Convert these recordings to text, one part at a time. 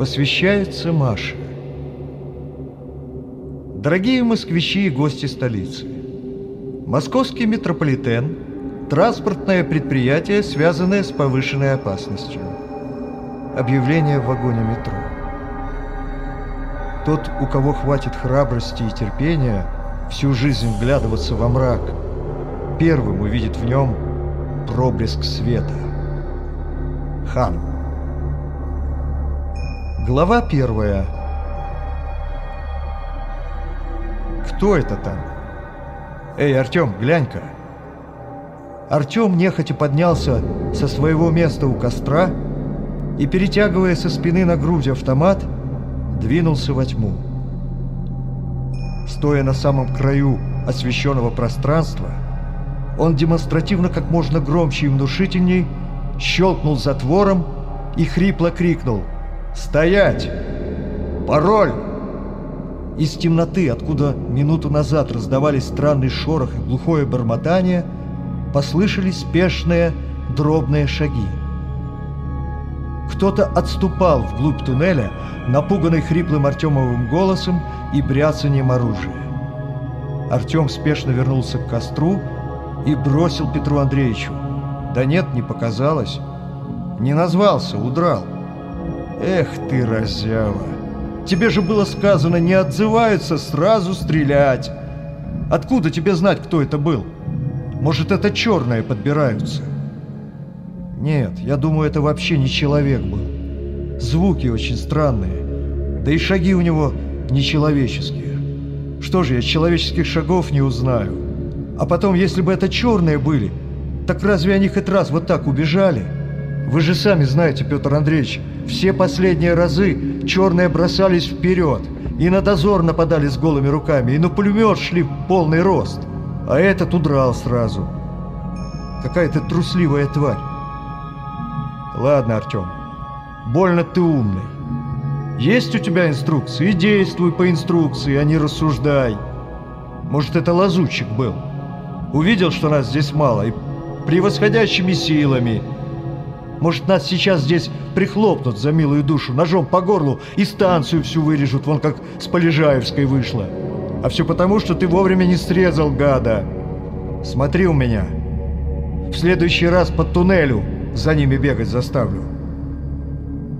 Посвящается Маше. Дорогие москвичи и гости столицы, московский метрополитен – транспортное предприятие, связанное с повышенной опасностью. Объявление в вагоне метро. Тот, у кого хватит храбрости и терпения всю жизнь вглядываться во мрак, первым увидит в нем проблеск света. Хан. Глава первая. Кто это там? Эй, Артем, глянь-ка. Артем нехотя поднялся со своего места у костра и, перетягивая со спины на грудь автомат, двинулся во тьму. Стоя на самом краю освещенного пространства, он демонстративно как можно громче и внушительней щелкнул затвором и хрипло крикнул «Стоять! Пароль!» Из темноты, откуда минуту назад раздавались странный шорох и глухое бормотание, послышались спешные дробные шаги. Кто-то отступал вглубь туннеля, напуганный хриплым Артемовым голосом и бряцанием оружия. Артем спешно вернулся к костру и бросил Петру Андреевичу. Да нет, не показалось. Не назвался, удрал. Эх ты, разява! Тебе же было сказано, не отзываются, сразу стрелять. Откуда тебе знать, кто это был? Может, это черные подбираются? Нет, я думаю, это вообще не человек был. Звуки очень странные. Да и шаги у него нечеловеческие. Что же, я человеческих шагов не узнаю. А потом, если бы это черные были, так разве они хоть раз вот так убежали? Вы же сами знаете, Петр Андреевич, все последние разы черные бросались вперед, и на дозор нападали с голыми руками, и на пулемет шли в полный рост. А этот удрал сразу. Какая-то трусливая тварь. Ладно, Артем, больно ты умный. Есть у тебя инструкции? И действуй по инструкции, а не рассуждай. Может, это лазутчик был? Увидел, что нас здесь мало, и превосходящими силами. Может, нас сейчас здесь прихлопнут за милую душу, ножом по горлу и станцию всю вырежут, вон как с Полежаевской вышло. А все потому, что ты вовремя не срезал, гада. Смотри у меня. В следующий раз под туннелю за ними бегать заставлю.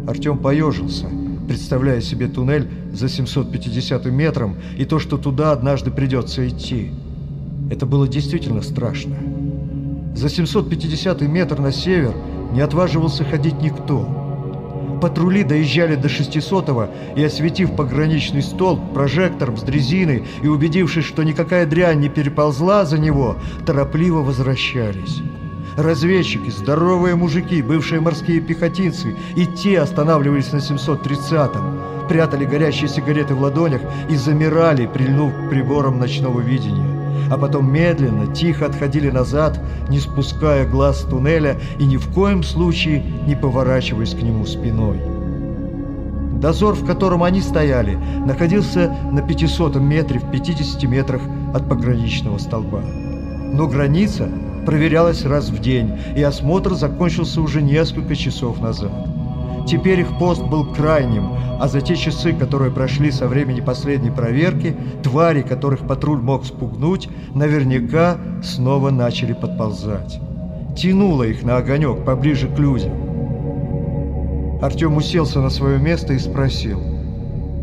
Артем поежился, представляя себе туннель за 750 метром и то, что туда однажды придется идти. Это было действительно страшно. За 750 метр на север не отваживался ходить никто. Патрули доезжали до 600-го и, осветив пограничный столб прожектором с дрезиной и убедившись, что никакая дрянь не переползла за него, торопливо возвращались. Разведчики, здоровые мужики, бывшие морские пехотинцы, и те останавливались на 730-м, прятали горящие сигареты в ладонях и замирали, прильнув к приборам ночного видения. А потом медленно, тихо отходили назад, не спуская глаз с туннеля и ни в коем случае не поворачиваясь к нему спиной. Дозор, в котором они стояли, находился на 500 метре в 50 метрах от пограничного столба. Но граница проверялась раз в день, и осмотр закончился уже несколько часов назад. Теперь их пост был крайним, а за те часы, которые прошли со времени последней проверки, твари, которых патруль мог спугнуть, наверняка снова начали подползать. Тянуло их на огонек поближе к людям. Артем уселся на свое место и спросил,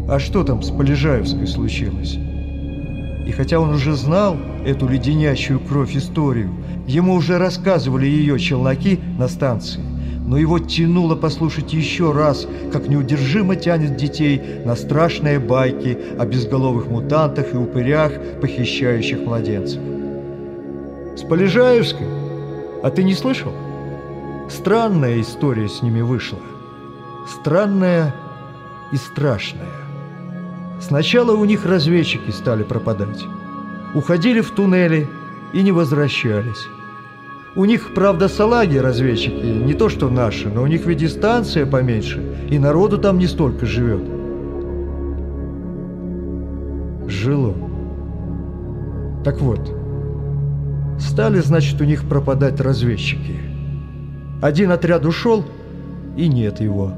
а что там с Полежаевской случилось? И хотя он уже знал эту леденящую кровь историю, ему уже рассказывали ее челноки на станции, но его тянуло послушать еще раз, как неудержимо тянет детей на страшные байки о безголовых мутантах и упырях, похищающих младенцев. «С Полежаевской? А ты не слышал? Странная история с ними вышла. Странная и страшная. Сначала у них разведчики стали пропадать. Уходили в туннели и не возвращались. У них, правда, салаги разведчики, не то что наши, но у них ведь дистанция поменьше, и народу там не столько живет. жил он. Так вот, стали, значит, у них пропадать разведчики. Один отряд ушел, и нет его.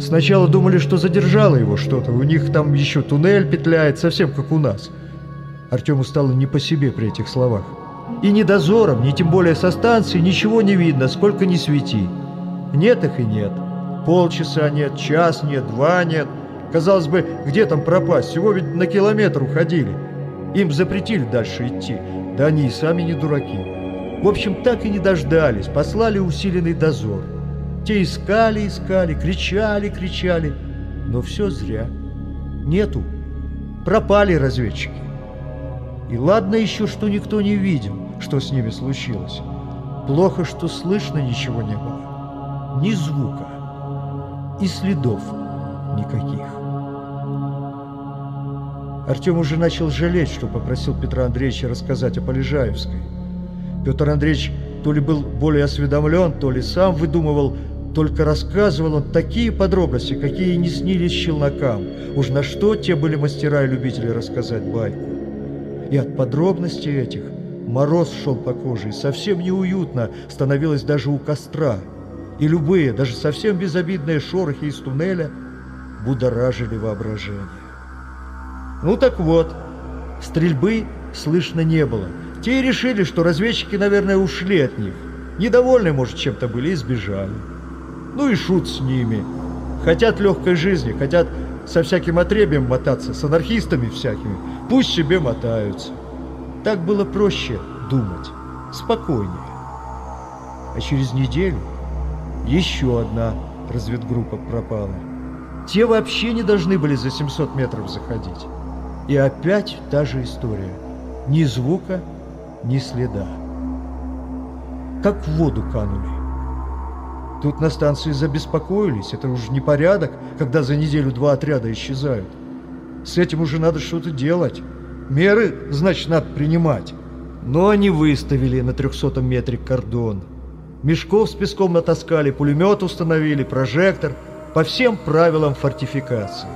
Сначала думали, что задержало его что-то. У них там еще туннель петляет, совсем как у нас. Артему стало не по себе при этих словах. И ни дозором, ни тем более со станции ничего не видно, сколько ни свети. Нет их и нет. Полчаса нет, час нет, два нет. Казалось бы, где там пропасть? Всего ведь на километр уходили. Им запретили дальше идти. Да они и сами не дураки. В общем, так и не дождались. Послали усиленный дозор. Те искали, искали, кричали, кричали. Но все зря. Нету. Пропали разведчики. И ладно еще, что никто не видел, что с ними случилось. Плохо, что слышно ничего не было. Ни звука. И следов никаких. Артем уже начал жалеть, что попросил Петра Андреевича рассказать о Полежаевской. Петр Андреевич то ли был более осведомлен, то ли сам выдумывал, только рассказывал он такие подробности, какие не снились челнокам. Уж на что те были мастера и любители рассказать байку. И от подробностей этих мороз шел по коже, и совсем неуютно становилось даже у костра. И любые, даже совсем безобидные шорохи из туннеля будоражили воображение. Ну так вот, стрельбы слышно не было. Те и решили, что разведчики, наверное, ушли от них. Недовольны, может, чем-то были и сбежали. Ну и шут с ними. Хотят легкой жизни, хотят со всяким отребием мотаться, с анархистами всякими. Пусть себе мотаются. Так было проще думать, спокойнее. А через неделю еще одна разведгруппа пропала. Те вообще не должны были за 700 метров заходить. И опять та же история. Ни звука, ни следа. Как в воду канули. Тут на станции забеспокоились. Это уже не порядок, когда за неделю два отряда исчезают. С этим уже надо что-то делать. Меры, значит, надо принимать. Но они выставили на 300 метре кордон. Мешков с песком натаскали, пулемет установили, прожектор. По всем правилам фортификации.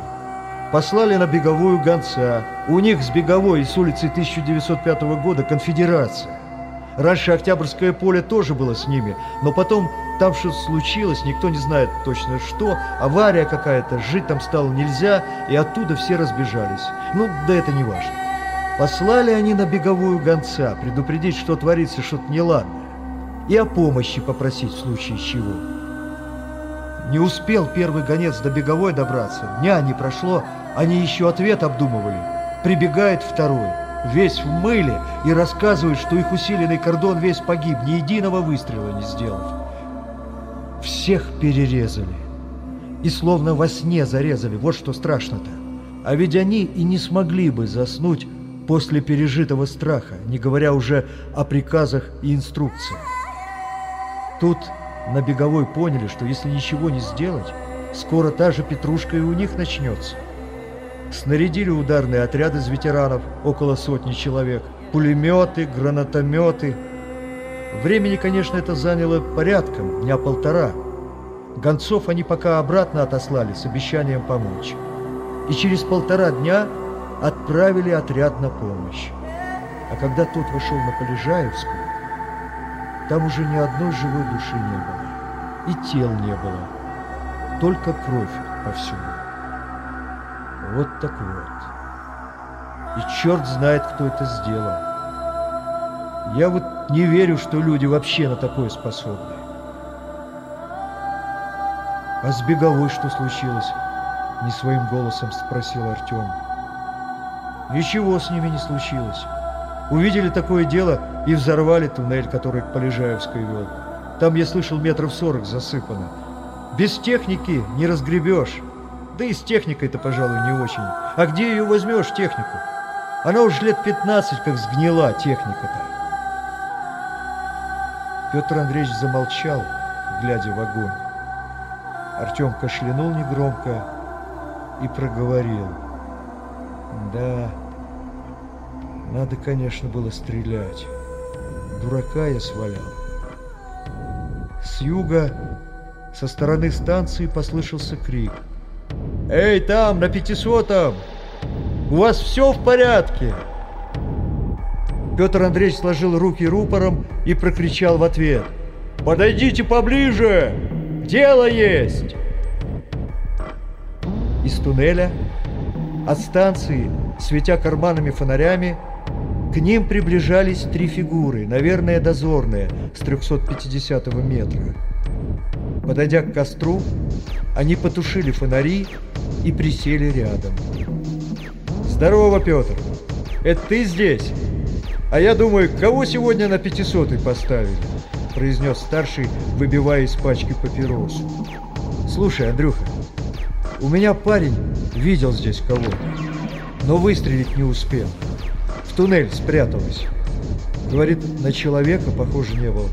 Послали на беговую гонца. У них с беговой и с улицы 1905 года конфедерация. Раньше Октябрьское поле тоже было с ними, но потом там что-то случилось, никто не знает точно что, авария какая-то, жить там стало нельзя, и оттуда все разбежались. Ну, да это не важно. Послали они на беговую гонца, предупредить, что творится что-то неладное, и о помощи попросить в случае чего. Не успел первый гонец до беговой добраться, дня не прошло, они еще ответ обдумывали. Прибегает второй – весь в мыле, и рассказывает, что их усиленный кордон весь погиб, ни единого выстрела не сделав. Всех перерезали. И словно во сне зарезали, вот что страшно-то. А ведь они и не смогли бы заснуть после пережитого страха, не говоря уже о приказах и инструкциях. Тут на беговой поняли, что если ничего не сделать, скоро та же петрушка и у них начнется. Снарядили ударные отряды из ветеранов, около сотни человек, пулеметы, гранатометы. Времени, конечно, это заняло порядком, дня полтора. Гонцов они пока обратно отослали с обещанием помочь. И через полтора дня отправили отряд на помощь. А когда тот вошел на Полежаевскую, там уже ни одной живой души не было. И тел не было. Только кровь повсюду. Вот так вот. И черт знает, кто это сделал. Я вот не верю, что люди вообще на такое способны. А с беговой что случилось? Не своим голосом спросил Артем. Ничего с ними не случилось. Увидели такое дело и взорвали туннель, который к Полежаевской вел. Там, я слышал, метров сорок засыпано. Без техники не разгребешь. Да и с техникой-то, пожалуй, не очень. А где ее возьмешь, технику? Она уж лет 15 как сгнила, техника-то. Петр Андреевич замолчал, глядя в огонь. Артем кашлянул негромко и проговорил. Да, надо, конечно, было стрелять. Дурака я свалял. С юга, со стороны станции послышался крик – «Эй, там, на пятисотом! У вас все в порядке?» Петр Андреевич сложил руки рупором и прокричал в ответ. «Подойдите поближе! Дело есть!» Из туннеля, от станции, светя карманами фонарями, к ним приближались три фигуры, наверное, дозорные, с 350 метра. Подойдя к костру, они потушили фонари и присели рядом. «Здорово, Петр! Это ты здесь? А я думаю, кого сегодня на пятисотый поставили?» произнес старший, выбивая из пачки папиросу. «Слушай, Андрюха, у меня парень видел здесь кого-то, но выстрелить не успел. В туннель спряталась. Говорит, на человека похоже не было.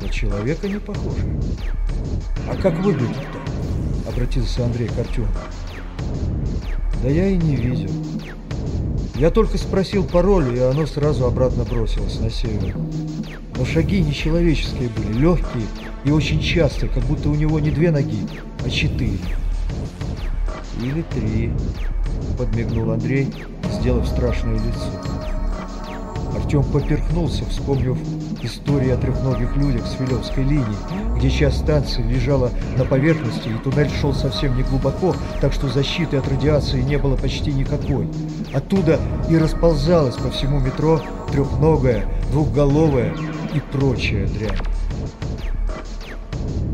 На человека не похоже. А как выглядит-то? Обратился Андрей к Артему. Да я и не видел. Я только спросил пароль, и оно сразу обратно бросилось на север. Но шаги нечеловеческие были, легкие и очень часто, как будто у него не две ноги, а четыре. Или три, подмигнул Андрей, сделав страшное лицо. Артем поперхнулся, вспомнив истории о трехногих людях с Филевской линии, где часть станции лежала на поверхности, и туннель шел совсем не глубоко, так что защиты от радиации не было почти никакой. Оттуда и расползалась по всему метро трехногая, двухголовая и прочая дрянь.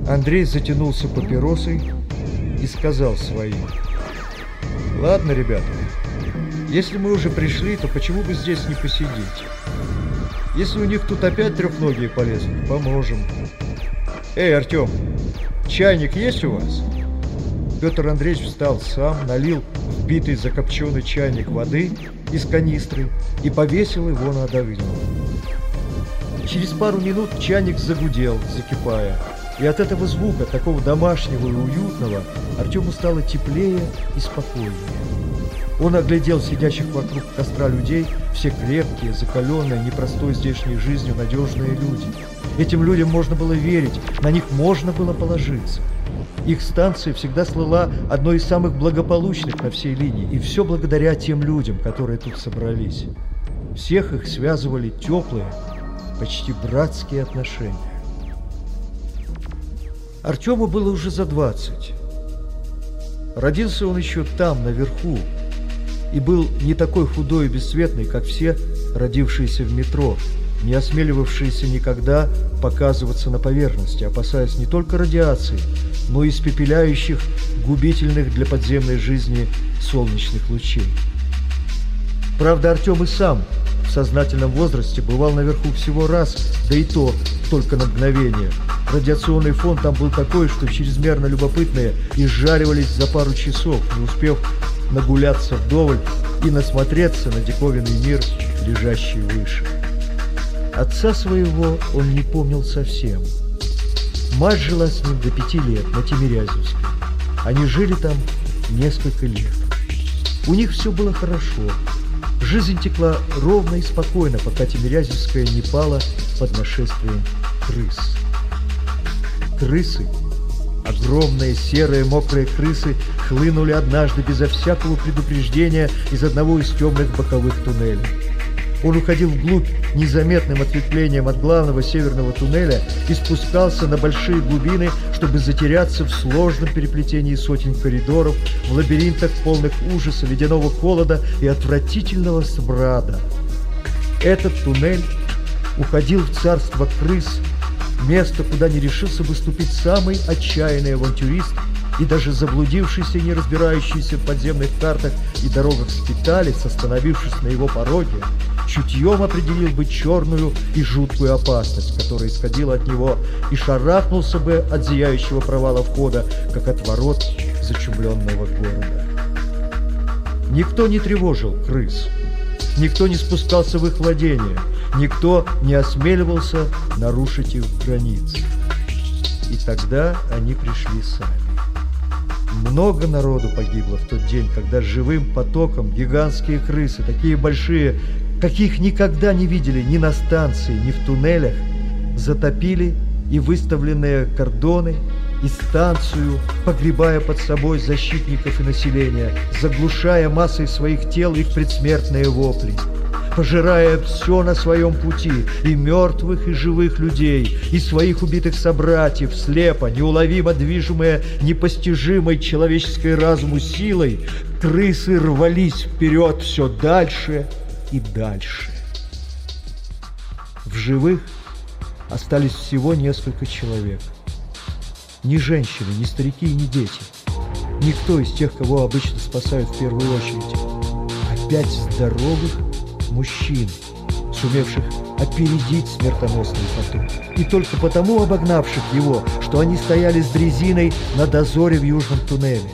Андрей затянулся папиросой и сказал своим. «Ладно, ребята, если мы уже пришли, то почему бы здесь не посидеть? Если у них тут опять трехногие полезут, поможем. Эй, Артем, чайник есть у вас?» Петр Андреевич встал сам, налил в битый закопченный чайник воды из канистры и повесил его над огнем. Через пару минут чайник загудел, закипая. И от этого звука, такого домашнего и уютного, Артему стало теплее и спокойнее. Он оглядел сидящих вокруг костра людей, все крепкие, закаленные, непростой здешней жизнью надежные люди. Этим людям можно было верить, на них можно было положиться. Их станция всегда слыла одной из самых благополучных на всей линии, и все благодаря тем людям, которые тут собрались. Всех их связывали теплые, почти братские отношения. Артему было уже за двадцать. Родился он еще там, наверху, и был не такой худой и бесцветный, как все, родившиеся в метро, не осмеливавшиеся никогда показываться на поверхности, опасаясь не только радиации, но и испепеляющих, губительных для подземной жизни солнечных лучей. Правда, Артем и сам в сознательном возрасте бывал наверху всего раз, да и то только на мгновение. Радиационный фон там был такой, что чрезмерно любопытные изжаривались за пару часов, не успев нагуляться вдоволь и насмотреться на диковинный мир, лежащий выше. Отца своего он не помнил совсем. Мать жила с ним до пяти лет на Тимирязевской. Они жили там несколько лет. У них все было хорошо. Жизнь текла ровно и спокойно, пока Тимирязевская не пала под нашествием крыс. Крысы Огромные серые мокрые крысы хлынули однажды безо всякого предупреждения из одного из темных боковых туннелей. Он уходил вглубь незаметным ответвлением от главного северного туннеля и спускался на большие глубины, чтобы затеряться в сложном переплетении сотен коридоров, в лабиринтах полных ужаса, ледяного холода и отвратительного смрада. Этот туннель уходил в царство крыс, место, куда не решился бы ступить самый отчаянный авантюрист и даже заблудившийся не разбирающийся в подземных картах и дорогах скиталец, остановившись на его пороге, чутьем определил бы черную и жуткую опасность, которая исходила от него, и шарахнулся бы от зияющего провала входа, как от ворот зачумленного города. Никто не тревожил крыс, никто не спускался в их владение, никто не осмеливался нарушить их границы. И тогда они пришли сами. Много народу погибло в тот день, когда живым потоком гигантские крысы, такие большие, каких никогда не видели ни на станции, ни в туннелях, затопили и выставленные кордоны, и станцию, погребая под собой защитников и населения, заглушая массой своих тел их предсмертные вопли пожирая все на своем пути, и мертвых, и живых людей, и своих убитых собратьев, слепо, неуловимо движимые непостижимой человеческой разуму силой, крысы рвались вперед все дальше и дальше. В живых остались всего несколько человек. Ни женщины, ни старики, ни дети. Никто из тех, кого обычно спасают в первую очередь. Опять здоровых мужчин, сумевших опередить смертоносный поток. И только потому обогнавших его, что они стояли с дрезиной на дозоре в южном туннеле.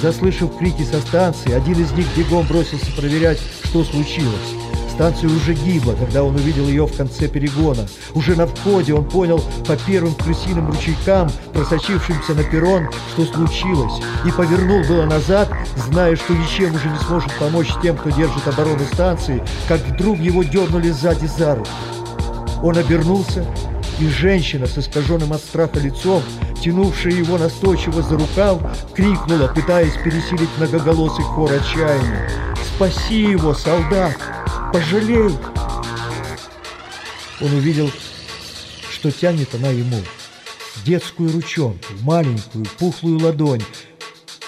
Заслышав крики со станции, один из них бегом бросился проверять, что случилось. Станция уже гибла, когда он увидел ее в конце перегона. Уже на входе он понял по первым крысиным ручейкам, просочившимся на перрон, что случилось, и повернул было назад, зная, что ничем уже не сможет помочь тем, кто держит оборону станции, как вдруг его дернули сзади за руку. Он обернулся, и женщина с искаженным от страха лицом, тянувшая его настойчиво за рукав, крикнула, пытаясь пересилить многоголосый хор отчаяния. «Спаси его, солдат!» Пожалей!» Он увидел, что тянет она ему детскую ручонку, маленькую, пухлую ладонь,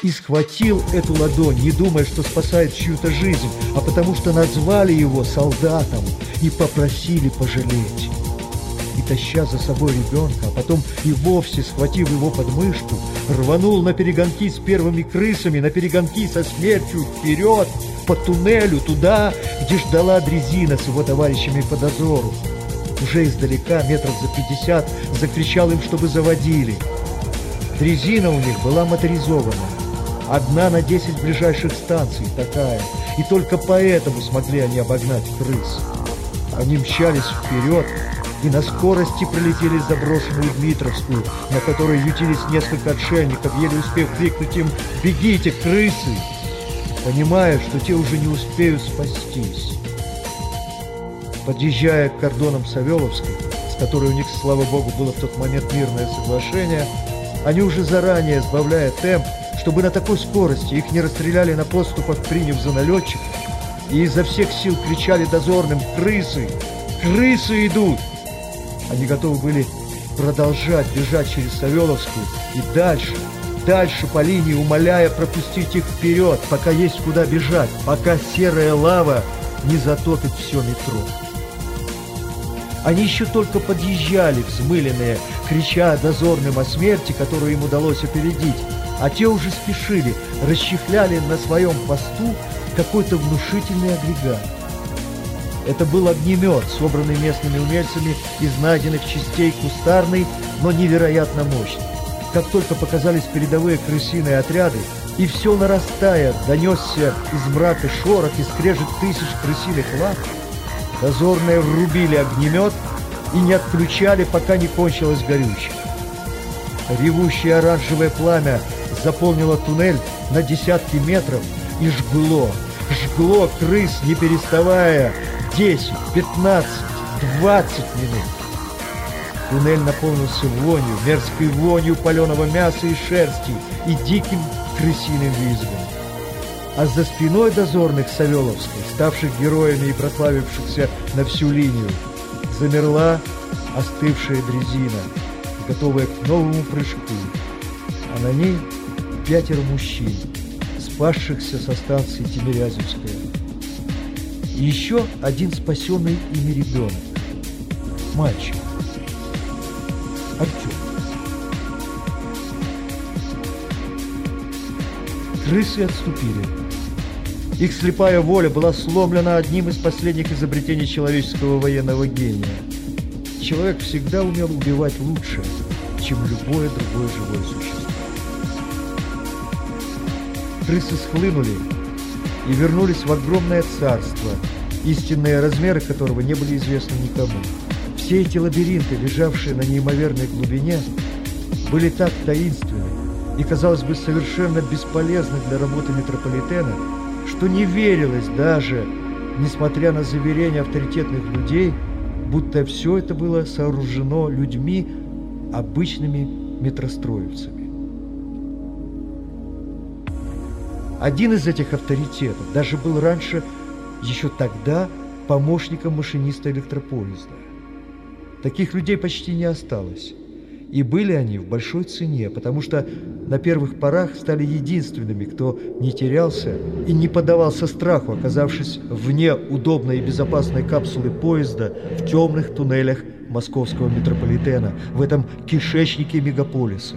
и схватил эту ладонь, не думая, что спасает чью-то жизнь, а потому что назвали его солдатом и попросили пожалеть. И таща за собой ребенка, а потом и вовсе схватив его под мышку, рванул на перегонки с первыми крысами, на перегонки со смертью вперед, по туннелю, туда, где ждала дрезина с его товарищами по дозору. Уже издалека, метров за пятьдесят, закричал им, чтобы заводили. Дрезина у них была моторизованная. Одна на десять ближайших станций такая. И только поэтому смогли они обогнать крыс. Они мчались вперед, и на скорости пролетели заброшенную Дмитровскую, на которой ютились несколько отшельников, еле успев крикнуть им «Бегите, крысы!» Понимая, что те уже не успеют спастись. Подъезжая к кордонам Савеловской, с которой у них, слава богу, было в тот момент мирное соглашение, они уже заранее, сбавляя темп, чтобы на такой скорости их не расстреляли на подступах, приняв за налетчиков, и изо всех сил кричали дозорным «Крысы! Крысы идут!» Они готовы были продолжать бежать через Савеловскую и дальше – дальше по линии, умоляя пропустить их вперед, пока есть куда бежать, пока серая лава не затопит все метро. Они еще только подъезжали, взмыленные, крича дозорным о смерти, которую им удалось опередить, а те уже спешили, расчехляли на своем посту какой-то внушительный агрегат. Это был огнемет, собранный местными умельцами из найденных частей кустарный, но невероятно мощный. Как только показались передовые крысиные отряды, и все нарастая, донесся из мрака шорох и скрежет тысяч крысиных лап, дозорные врубили огнемет и не отключали, пока не кончилось горючее. Ревущее оранжевое пламя заполнило туннель на десятки метров и жгло, жгло крыс, не переставая, 10, 15, 20 минут. Туннель наполнился вонью, мерзкой вонью паленого мяса и шерсти и диким крысиным визгом. А за спиной дозорных Савеловской, ставших героями и прославившихся на всю линию, замерла остывшая дрезина, готовая к новому прыжку, а на ней пятеро мужчин, спасшихся со станции Тимирязевская. И еще один спасенный ими ребенок, мальчик. Крысы отступили. Их слепая воля была сломлена одним из последних изобретений человеческого военного гения. Человек всегда умел убивать лучше, чем любое другое живое существо. Крысы схлынули и вернулись в огромное царство, истинные размеры которого не были известны никому. Все эти лабиринты, лежавшие на неимоверной глубине, были так таинственны и, казалось бы, совершенно бесполезны для работы метрополитена, что не верилось даже, несмотря на заверения авторитетных людей, будто все это было сооружено людьми, обычными метростроевцами. Один из этих авторитетов даже был раньше, еще тогда, помощником машиниста электропоезда. Таких людей почти не осталось. И были они в большой цене, потому что на первых порах стали единственными, кто не терялся и не поддавался страху, оказавшись вне удобной и безопасной капсулы поезда в темных туннелях московского метрополитена, в этом кишечнике мегаполиса.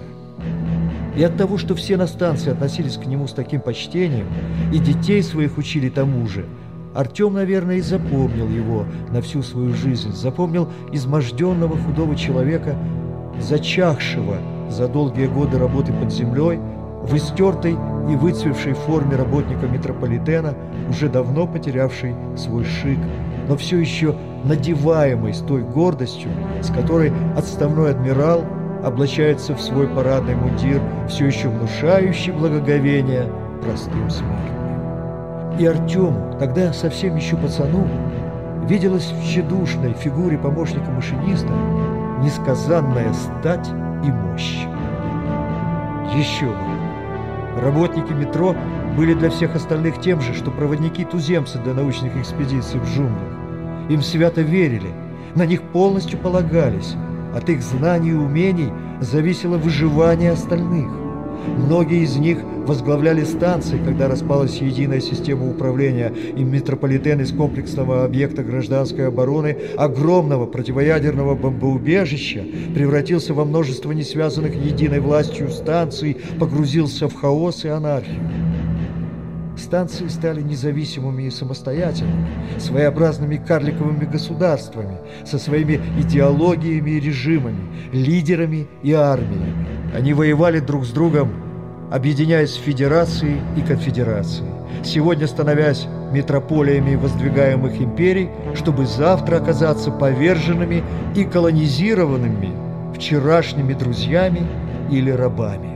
И от того, что все на станции относились к нему с таким почтением, и детей своих учили тому же, Артем, наверное, и запомнил его на всю свою жизнь, запомнил изможденного худого человека, зачахшего за долгие годы работы под землей, в истертой и выцвевшей форме работника метрополитена, уже давно потерявший свой шик, но все еще надеваемый с той гордостью, с которой отставной адмирал облачается в свой парадный мундир, все еще внушающий благоговение простым смертным. И Артему, тогда совсем еще пацану, виделась в тщедушной фигуре помощника машиниста несказанная стать и мощь. Еще бы! Работники метро были для всех остальных тем же, что проводники-туземцы для научных экспедиций в джунглях. Им свято верили, на них полностью полагались, от их знаний и умений зависело выживание остальных. Многие из них возглавляли станции, когда распалась единая система управления, и метрополитен из комплексного объекта гражданской обороны, огромного противоядерного бомбоубежища, превратился во множество несвязанных единой властью станций, погрузился в хаос и анархию. Станции стали независимыми и самостоятельными, своеобразными карликовыми государствами, со своими идеологиями и режимами, лидерами и армиями. Они воевали друг с другом, объединяясь в федерации и конфедерации, сегодня становясь метрополиями воздвигаемых империй, чтобы завтра оказаться поверженными и колонизированными вчерашними друзьями или рабами.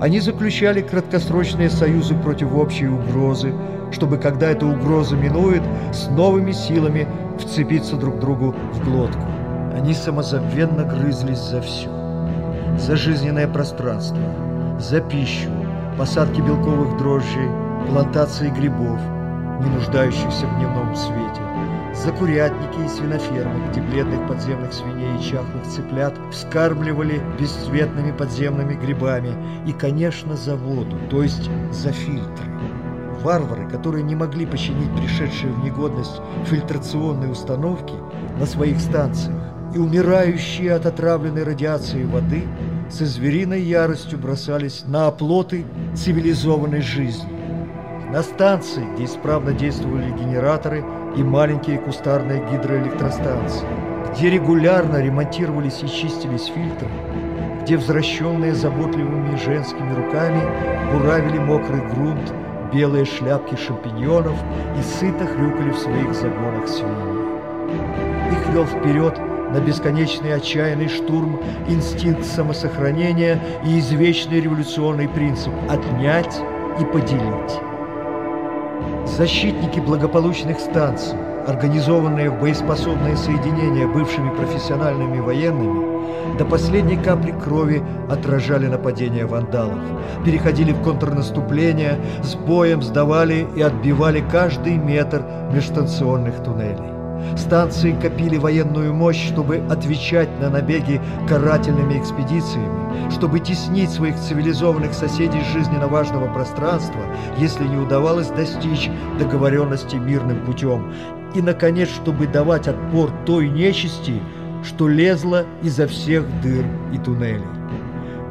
Они заключали краткосрочные союзы против общей угрозы, чтобы, когда эта угроза минует, с новыми силами вцепиться друг другу в глотку. Они самозабвенно грызлись за все. За жизненное пространство, за пищу, посадки белковых дрожжей, плантации грибов, не нуждающихся в дневном свете, за курятники и свинофермы, где бледных подземных свиней и чахлых цыплят вскармливали бесцветными подземными грибами, и, конечно, за воду, то есть за фильтры. Варвары, которые не могли починить пришедшие в негодность фильтрационные установки на своих станциях, и умирающие от отравленной радиации воды со звериной яростью бросались на оплоты цивилизованной жизни. На станции, где исправно действовали генераторы и маленькие кустарные гидроэлектростанции, где регулярно ремонтировались и чистились фильтры, где возвращенные заботливыми женскими руками буравили мокрый грунт, белые шляпки шампиньонов и сыто хрюкали в своих загонах свиньи. Их вел вперед на бесконечный отчаянный штурм инстинкт самосохранения и извечный революционный принцип «отнять и поделить». Защитники благополучных станций, организованные в боеспособные соединения бывшими профессиональными военными, до последней капли крови отражали нападения вандалов, переходили в контрнаступление, с боем сдавали и отбивали каждый метр межстанционных туннелей. Станции копили военную мощь, чтобы отвечать на набеги карательными экспедициями, чтобы теснить своих цивилизованных соседей жизненно важного пространства, если не удавалось достичь договоренности мирным путем, и, наконец, чтобы давать отпор той нечисти, что лезла изо всех дыр и туннелей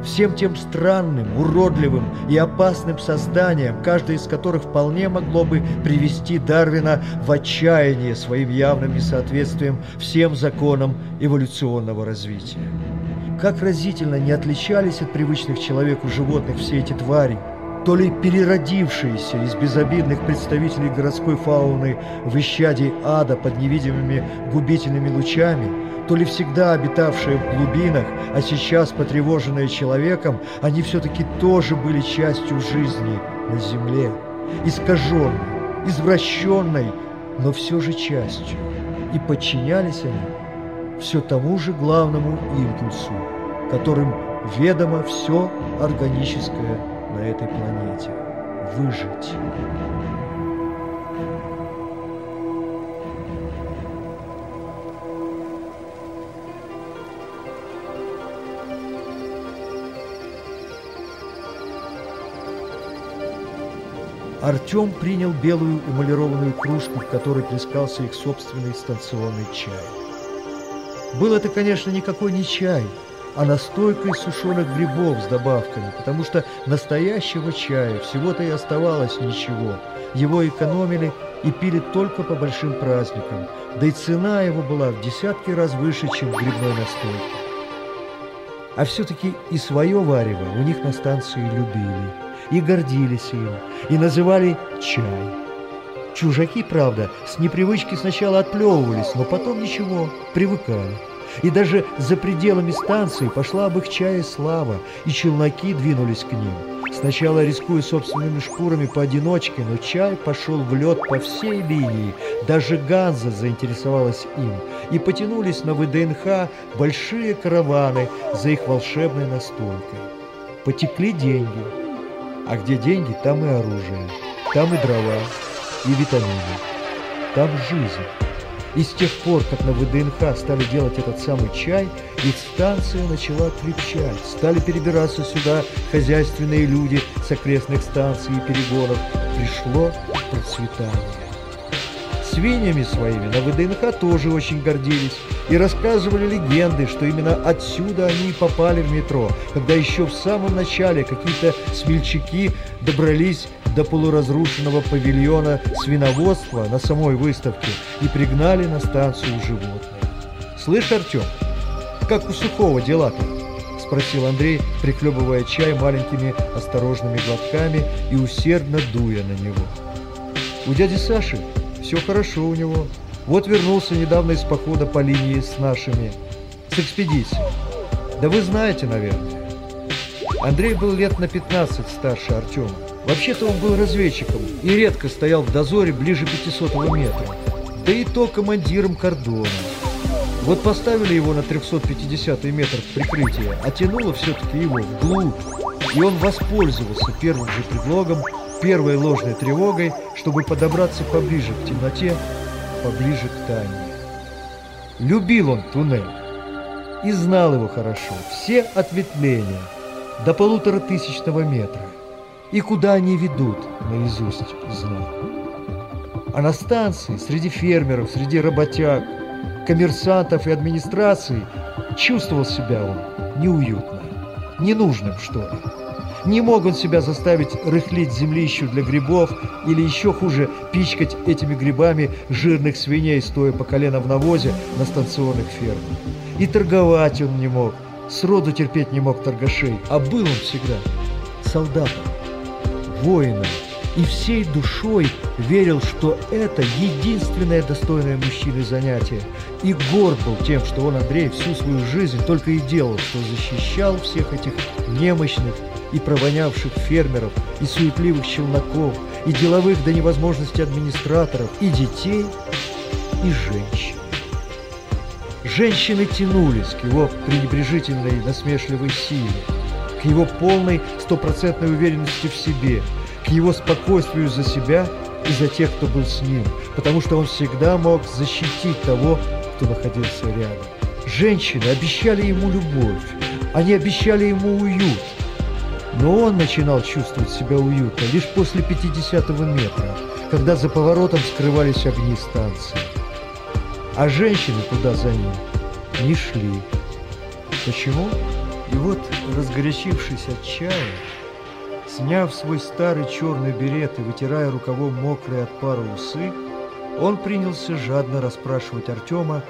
всем тем странным, уродливым и опасным созданиям, каждое из которых вполне могло бы привести Дарвина в отчаяние своим явным несоответствием всем законам эволюционного развития. Как разительно не отличались от привычных человеку животных все эти твари, то ли переродившиеся из безобидных представителей городской фауны в исчадии ада под невидимыми губительными лучами – то ли всегда обитавшие в глубинах, а сейчас потревоженные человеком, они все-таки тоже были частью жизни на земле, искаженной, извращенной, но все же частью. И подчинялись они все тому же главному импульсу, которым ведомо все органическое на этой планете. Выжить. Артем принял белую эмалированную кружку, в которой плескался их собственный станционный чай. Был это, конечно, никакой не чай, а настойка из сушеных грибов с добавками, потому что настоящего чая всего-то и оставалось ничего. Его экономили и пили только по большим праздникам, да и цена его была в десятки раз выше, чем грибной настойки. А все-таки и свое варево у них на станции любили, и гордились им, и называли чай. Чужаки, правда, с непривычки сначала отплевывались, но потом ничего, привыкали. И даже за пределами станции пошла об их чае слава, и челноки двинулись к ним. Сначала рискуя собственными шкурами поодиночке, но чай пошел в лед по всей линии. Даже Ганза заинтересовалась им. И потянулись на ВДНХ большие караваны за их волшебной настойкой. Потекли деньги. А где деньги, там и оружие. Там и дрова, и витамины. Там жизнь. И с тех пор, как на ВДНХ стали делать этот самый чай, их станция начала крепчать. Стали перебираться сюда хозяйственные люди с окрестных станций и перегонов. Пришло процветание. Свиньями своими на ВДНХ тоже очень гордились и рассказывали легенды, что именно отсюда они попали в метро, когда еще в самом начале какие-то смельчаки добрались до полуразрушенного павильона свиноводства на самой выставке и пригнали на станцию животных. «Слышь, Артем, как у Сухого дела-то?» – спросил Андрей, прихлебывая чай маленькими осторожными глотками и усердно дуя на него. «У дяди Саши все хорошо у него. Вот вернулся недавно из похода по линии с нашими, с экспедицией. Да вы знаете, наверное. Андрей был лет на 15 старше Артема. Вообще-то он был разведчиком и редко стоял в дозоре ближе 500 метра. Да и то командиром кордона. Вот поставили его на 350 метр в прикрытие, а тянуло все-таки его вглубь. И он воспользовался первым же предлогом, первой ложной тревогой, чтобы подобраться поближе к темноте, поближе к тайне. Любил он туннель и знал его хорошо, все ответвления, до полутора тысячного метра и куда они ведут, наизусть знал. А на станции, среди фермеров, среди работяг, коммерсантов и администрации чувствовал себя он неуютно, ненужным, что ли. Не мог он себя заставить рыхлить землищу для грибов или еще хуже пичкать этими грибами жирных свиней, стоя по колено в навозе на станционных фермах. И торговать он не мог, сроду терпеть не мог торгашей, а был он всегда солдатом воином и всей душой верил, что это единственное достойное мужчины занятие. И горд был тем, что он, Андрей, всю свою жизнь только и делал, что защищал всех этих немощных и провонявших фермеров, и суетливых челноков, и деловых до невозможности администраторов, и детей, и женщин. Женщины тянулись к его пренебрежительной насмешливой силе, к его полной стопроцентной уверенности в себе, к его спокойствию за себя и за тех, кто был с ним, потому что он всегда мог защитить того, кто находился рядом. Женщины обещали ему любовь, они обещали ему уют, но он начинал чувствовать себя уютно лишь после 50-го метра, когда за поворотом скрывались огни станции. А женщины туда за ним не шли. Почему? И вот, разгорячившись от чая, сняв свой старый черный берет и вытирая рукавом мокрые от пара усы, он принялся жадно расспрашивать Артема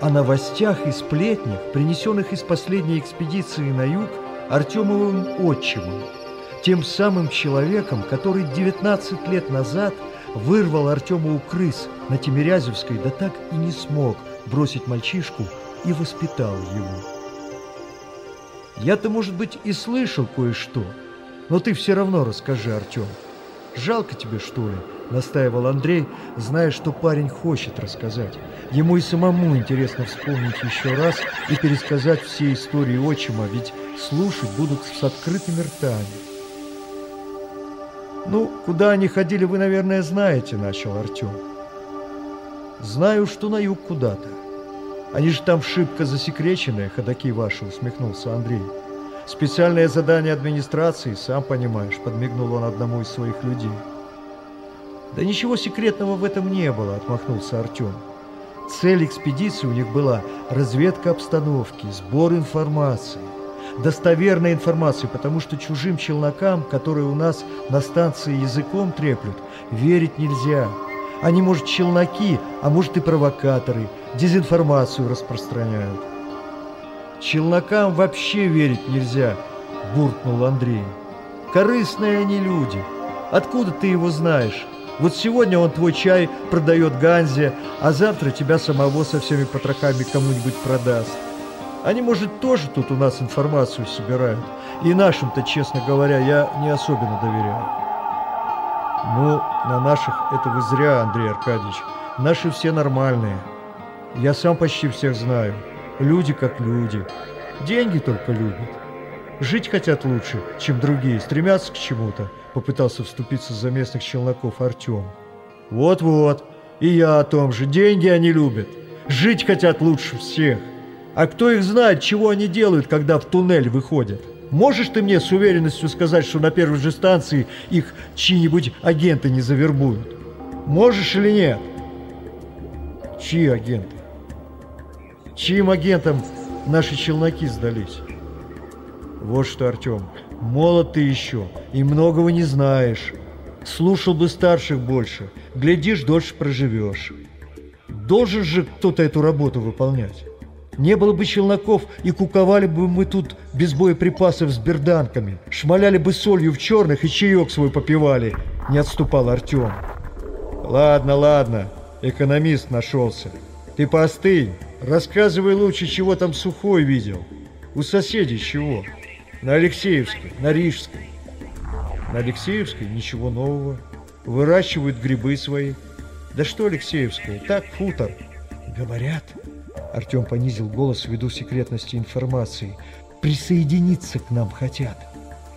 о новостях и сплетнях, принесенных из последней экспедиции на юг Артемовым отчимом, тем самым человеком, который 19 лет назад вырвал Артема у крыс на Тимирязевской, да так и не смог бросить мальчишку и воспитал его. Я-то, может быть, и слышал кое-что, но ты все равно расскажи, Артем. Жалко тебе, что ли? Настаивал Андрей, зная, что парень хочет рассказать. Ему и самому интересно вспомнить еще раз и пересказать все истории отчима, ведь слушать будут с открытыми ртами. «Ну, куда они ходили, вы, наверное, знаете», — начал Артем. «Знаю, что на юг куда-то. Они же там шибко засекреченные, ходаки ваши», — усмехнулся Андрей. «Специальное задание администрации, сам понимаешь», — подмигнул он одному из своих людей. «Да ничего секретного в этом не было», — отмахнулся Артем. Цель экспедиции у них была разведка обстановки, сбор информации. Достоверной информации, потому что чужим челнокам, которые у нас на станции языком треплют, верить нельзя. Они, может, челноки, а может и провокаторы, дезинформацию распространяют. «Челнокам вообще верить нельзя», – буркнул Андрей. «Корыстные они люди. Откуда ты его знаешь? Вот сегодня он твой чай продает Ганзе, а завтра тебя самого со всеми потрохами кому-нибудь продаст. Они, может, тоже тут у нас информацию собирают. И нашим-то, честно говоря, я не особенно доверяю. Ну, на наших это вы зря, Андрей Аркадьевич. Наши все нормальные. Я сам почти всех знаю. Люди как люди. Деньги только любят. Жить хотят лучше, чем другие, стремятся к чему-то. Попытался вступиться за местных челноков Артем. Вот-вот, и я о том же. Деньги они любят. Жить хотят лучше всех. А кто их знает, чего они делают, когда в туннель выходят? Можешь ты мне с уверенностью сказать, что на первой же станции их чьи-нибудь агенты не завербуют? Можешь или нет? Чьи агенты? Чьим агентам наши челноки сдались? Вот что, Артем, молод ты еще, и многого не знаешь. Слушал бы старших больше, глядишь, дольше проживешь. Должен же кто-то эту работу выполнять. Не было бы челноков, и куковали бы мы тут без боеприпасов с берданками, шмаляли бы солью в черных и чаек свой попивали, не отступал Артем. Ладно, ладно, экономист нашелся. Ты поостынь, рассказывай лучше, чего там сухой видел. У соседей чего? На Алексеевской, на Рижской. На Алексеевской ничего нового. Выращивают грибы свои. Да что Алексеевская, так хутор. Говорят, Артем понизил голос ввиду секретности информации, присоединиться к нам хотят.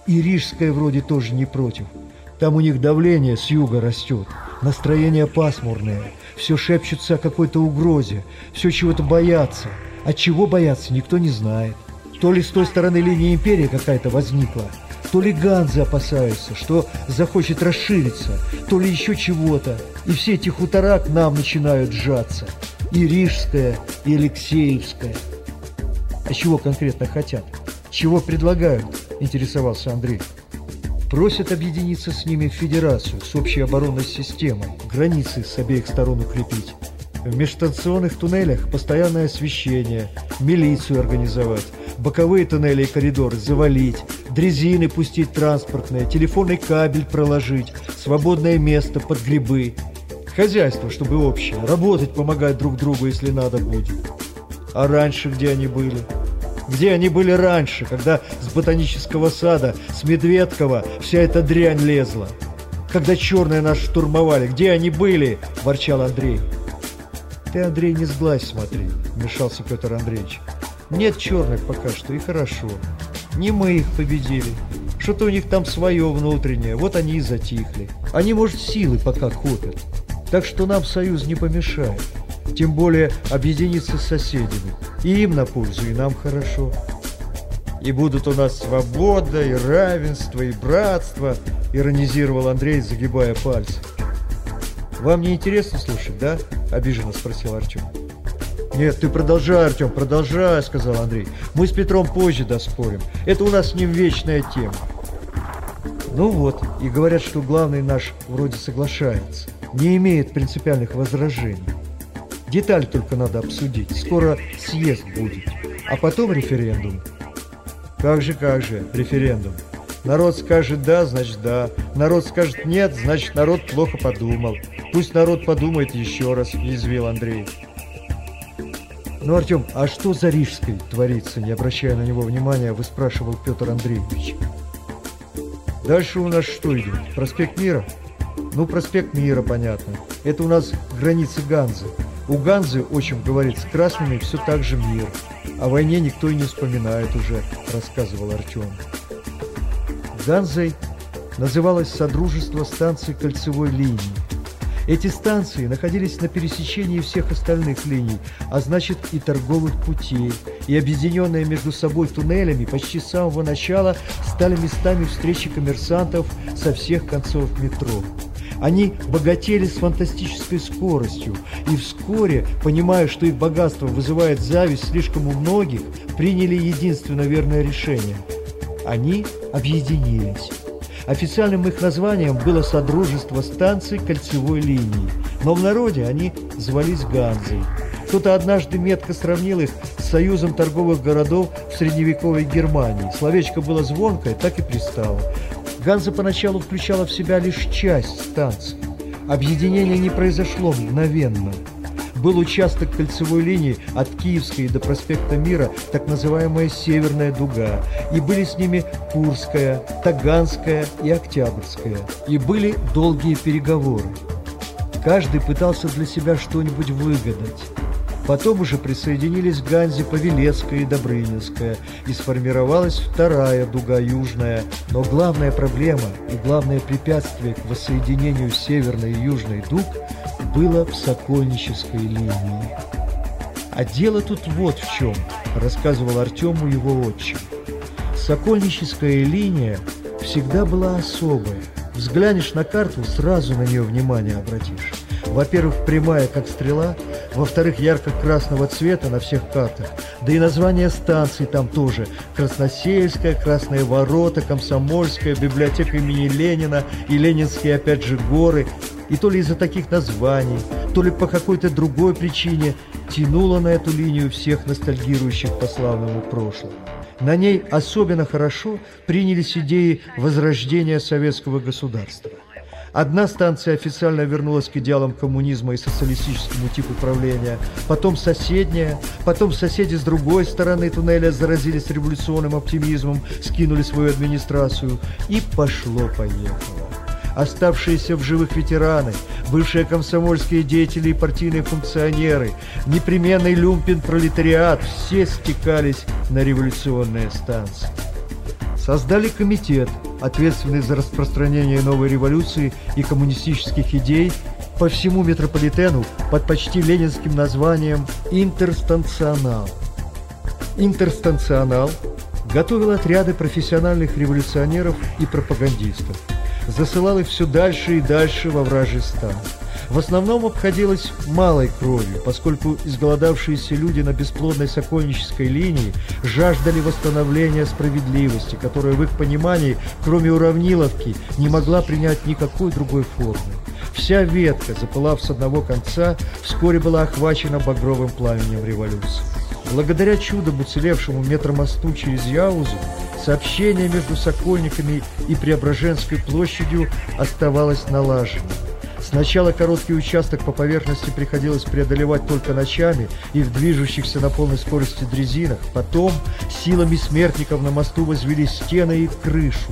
И Рижская вроде тоже не против. Там у них давление с юга растет, настроение пасмурное, все шепчутся о какой-то угрозе, все чего-то боятся. От чего бояться, никто не знает. То ли с той стороны линии империи какая-то возникла, то ли Ганзы опасаются, что захочет расшириться, то ли еще чего-то. И все эти хутора к нам начинают сжаться. И Рижская, и Алексеевская. А чего конкретно хотят? Чего предлагают? Интересовался Андрей. Просят объединиться с ними в федерацию, с общей оборонной системой, границы с обеих сторон укрепить. В межстанционных туннелях постоянное освещение, милицию организовать, боковые туннели и коридоры завалить, дрезины пустить транспортные, телефонный кабель проложить, свободное место под грибы. Хозяйство, чтобы общее, работать, помогать друг другу, если надо будет. А раньше где они были? Где они были раньше, когда с ботанического сада, с Медведкова вся эта дрянь лезла? Когда черные нас штурмовали, где они были? Ворчал Андрей. Ты, Андрей, не сглазь смотри, вмешался Петр Андреевич. Нет черных пока что, и хорошо. Не мы их победили. Что-то у них там свое внутреннее, вот они и затихли. Они, может, силы пока копят. Так что нам союз не помешает. Тем более объединиться с соседями. И им на пользу, и нам хорошо. И будут у нас свобода, и равенство, и братство, иронизировал Андрей, загибая пальцы. Вам не интересно слушать, да? Обиженно спросил Артем. «Нет, ты продолжай, Артем, продолжай», — сказал Андрей. «Мы с Петром позже доспорим. Это у нас с ним вечная тема». Ну вот, и говорят, что главный наш вроде соглашается, не имеет принципиальных возражений. Деталь только надо обсудить. Скоро съезд будет, а потом референдум. Как же, как же, референдум. Народ скажет «да», значит «да». Народ скажет «нет», значит народ плохо подумал. Пусть народ подумает еще раз, язвил Андрей. Ну, Артем, а что за Рижской творится, не обращая на него внимания, выспрашивал Петр Андреевич. Дальше у нас что идет? Проспект Мира? Ну, проспект Мира, понятно. Это у нас границы Ганзы. У Ганзы, очень говорит, с красными все так же мир. О войне никто и не вспоминает уже, рассказывал Артем. Ганзой называлось Содружество станций кольцевой линии. Эти станции находились на пересечении всех остальных линий, а значит и торговых путей, и объединенные между собой туннелями почти с самого начала стали местами встречи коммерсантов со всех концов метро. Они богатели с фантастической скоростью и вскоре, понимая, что их богатство вызывает зависть слишком у многих, приняли единственно верное решение. Они объединились. Официальным их названием было Содружество станций кольцевой линии, но в народе они звались Ганзой. Кто-то однажды метко сравнил их с союзом торговых городов в средневековой Германии. Словечко было звонкое, так и пристало. Ганза поначалу включала в себя лишь часть станций. Объединение не произошло мгновенно – был участок кольцевой линии от Киевской до проспекта Мира, так называемая Северная дуга, и были с ними Курская, Таганская и Октябрьская. И были долгие переговоры. Каждый пытался для себя что-нибудь выгадать. Потом уже присоединились к Ганзе Павелецкая и Добрынинская, и сформировалась вторая дуга южная. Но главная проблема и главное препятствие к воссоединению северной и южной дуг было в Сокольнической линии. А дело тут вот в чем, рассказывал Артему его отчим. Сокольническая линия всегда была особая. Взглянешь на карту, сразу на нее внимание обратишь. Во-первых, прямая, как стрела, во-вторых, ярко-красного цвета на всех картах, да и название станций там тоже. Красносельская, Красные ворота, Комсомольская, библиотека имени Ленина и Ленинские, опять же, горы. И то ли из-за таких названий, то ли по какой-то другой причине тянуло на эту линию всех ностальгирующих по славному прошлому. На ней особенно хорошо принялись идеи возрождения советского государства. Одна станция официально вернулась к идеалам коммунизма и социалистическому типу правления, потом соседняя, потом соседи с другой стороны туннеля заразились революционным оптимизмом, скинули свою администрацию и пошло-поехало. Оставшиеся в живых ветераны, бывшие комсомольские деятели и партийные функционеры, непременный люмпин пролетариат, все стекались на революционные станции. Создали комитет, ответственный за распространение новой революции и коммунистических идей по всему метрополитену под почти ленинским названием «Интерстанционал». «Интерстанционал» готовил отряды профессиональных революционеров и пропагандистов – засылал их все дальше и дальше во вражий стан. В основном обходилось малой кровью, поскольку изголодавшиеся люди на бесплодной сокольнической линии жаждали восстановления справедливости, которая в их понимании, кроме уравниловки, не могла принять никакой другой формы. Вся ветка, запылав с одного конца, вскоре была охвачена багровым пламенем революции. Благодаря чудом уцелевшему метромосту через Яузу, сообщение между Сокольниками и Преображенской площадью оставалось налаженным. Сначала короткий участок по поверхности приходилось преодолевать только ночами и в движущихся на полной скорости дрезинах. Потом силами смертников на мосту возвели стены и крышу.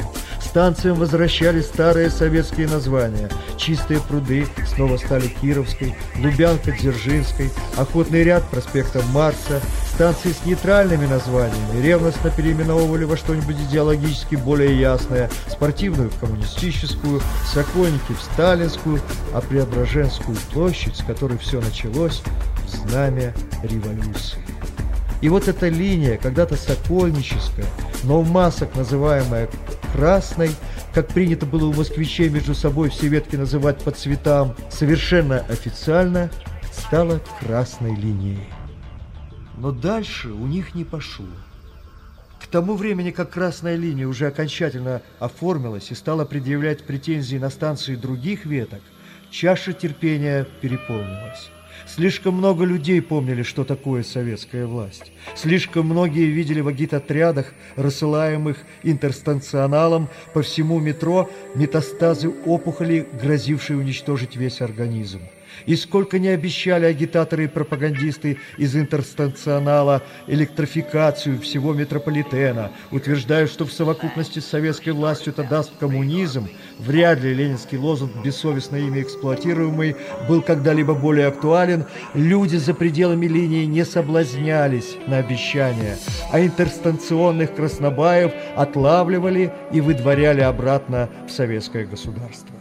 Станциям возвращали старые советские названия. Чистые пруды снова стали Кировской, Лубянка Дзержинской, Охотный ряд проспекта Марса, станции с нейтральными названиями ревностно переименовывали во что-нибудь идеологически более ясное, спортивную в коммунистическую, Сокольники в сталинскую, а Преображенскую площадь, с которой все началось, знамя революции. И вот эта линия, когда-то сокольническая, но в массах называемая красной, как принято было у москвичей между собой все ветки называть по цветам, совершенно официально стала красной линией. Но дальше у них не пошло. К тому времени, как красная линия уже окончательно оформилась и стала предъявлять претензии на станции других веток, чаша терпения переполнилась. Слишком много людей помнили, что такое советская власть. Слишком многие видели в агитотрядах, рассылаемых интерстанционалом по всему метро, метастазы опухоли, грозившие уничтожить весь организм. И сколько не обещали агитаторы и пропагандисты из интерстанционала электрификацию всего метрополитена, утверждая, что в совокупности с советской властью это даст коммунизм, вряд ли ленинский лозунг, бессовестно ими эксплуатируемый, был когда-либо более актуален, люди за пределами линии не соблазнялись на обещания, а интерстанционных краснобаев отлавливали и выдворяли обратно в советское государство.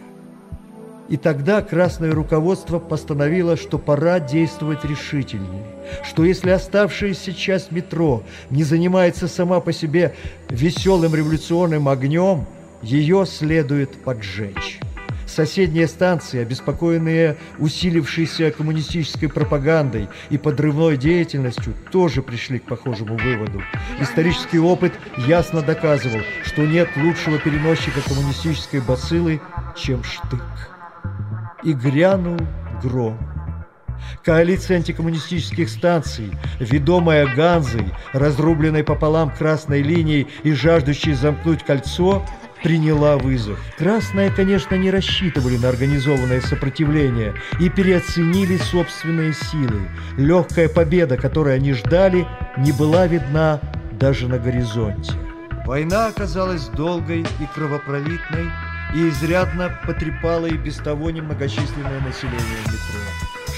И тогда красное руководство постановило, что пора действовать решительнее, что если оставшаяся часть метро не занимается сама по себе веселым революционным огнем, ее следует поджечь. Соседние станции, обеспокоенные усилившейся коммунистической пропагандой и подрывной деятельностью, тоже пришли к похожему выводу. Исторический опыт ясно доказывал, что нет лучшего переносчика коммунистической бациллы, чем штык и грянул гром. Коалиция антикоммунистических станций, ведомая Ганзой, разрубленной пополам красной линией и жаждущей замкнуть кольцо, приняла вызов. Красные, конечно, не рассчитывали на организованное сопротивление и переоценили собственные силы. Легкая победа, которую они ждали, не была видна даже на горизонте. Война оказалась долгой и кровопролитной, и изрядно потрепала и без того немногочисленное население метро.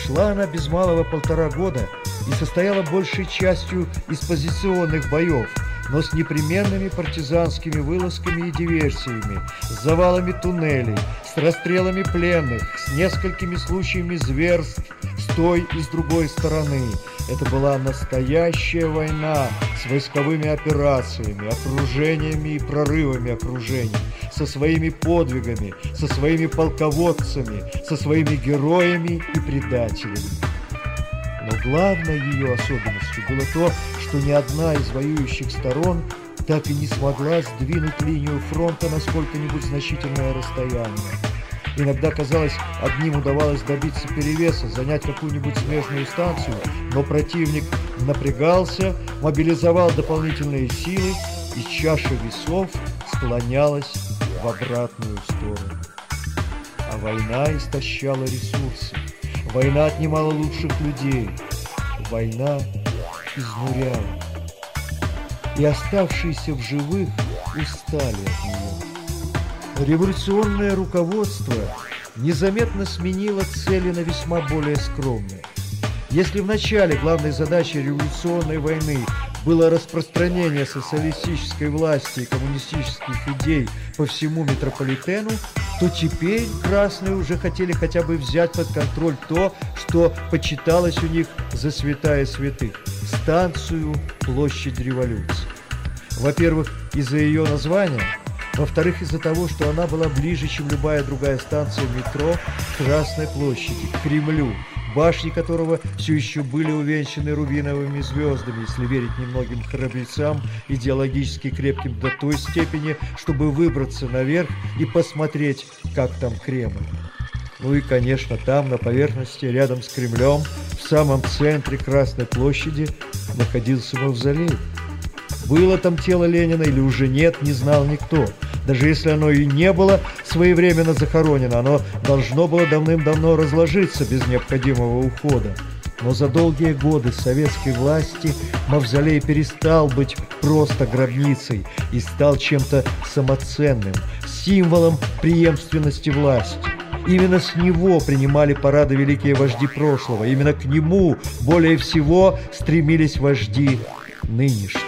Шла она без малого полтора года и состояла большей частью из позиционных боев, но с непременными партизанскими вылазками и диверсиями, с завалами туннелей, с расстрелами пленных, с несколькими случаями зверств с той и с другой стороны. Это была настоящая война с войсковыми операциями, окружениями и прорывами окружений, со своими подвигами, со своими полководцами, со своими героями и предателями. Но главной ее особенностью было то, что ни одна из воюющих сторон так и не смогла сдвинуть линию фронта на сколько-нибудь значительное расстояние. Иногда, казалось, одним удавалось добиться перевеса, занять какую-нибудь смежную станцию, но противник напрягался, мобилизовал дополнительные силы, и чаша весов склонялась в обратную сторону. А война истощала ресурсы, война отнимала лучших людей, война изнуряла. И оставшиеся в живых устали от нее. Революционное руководство незаметно сменило цели на весьма более скромные. Если в начале главной задачей революционной войны было распространение социалистической власти и коммунистических идей по всему метрополитену, то теперь красные уже хотели хотя бы взять под контроль то, что почиталось у них за святая святых – станцию Площадь Революции. Во-первых, из-за ее названия, во-вторых, из-за того, что она была ближе, чем любая другая станция метро к Красной площади, к Кремлю – башни которого все еще были увенчаны рубиновыми звездами, если верить немногим храбрецам, идеологически крепким до той степени, чтобы выбраться наверх и посмотреть, как там Кремль. Ну и, конечно, там, на поверхности, рядом с Кремлем, в самом центре Красной площади, находился мавзолей. Было там тело Ленина или уже нет, не знал никто. Даже если оно и не было своевременно захоронено, оно должно было давным-давно разложиться без необходимого ухода. Но за долгие годы советской власти мавзолей перестал быть просто гробницей и стал чем-то самоценным, символом преемственности власти. Именно с него принимали парады великие вожди прошлого, именно к нему более всего стремились вожди нынешние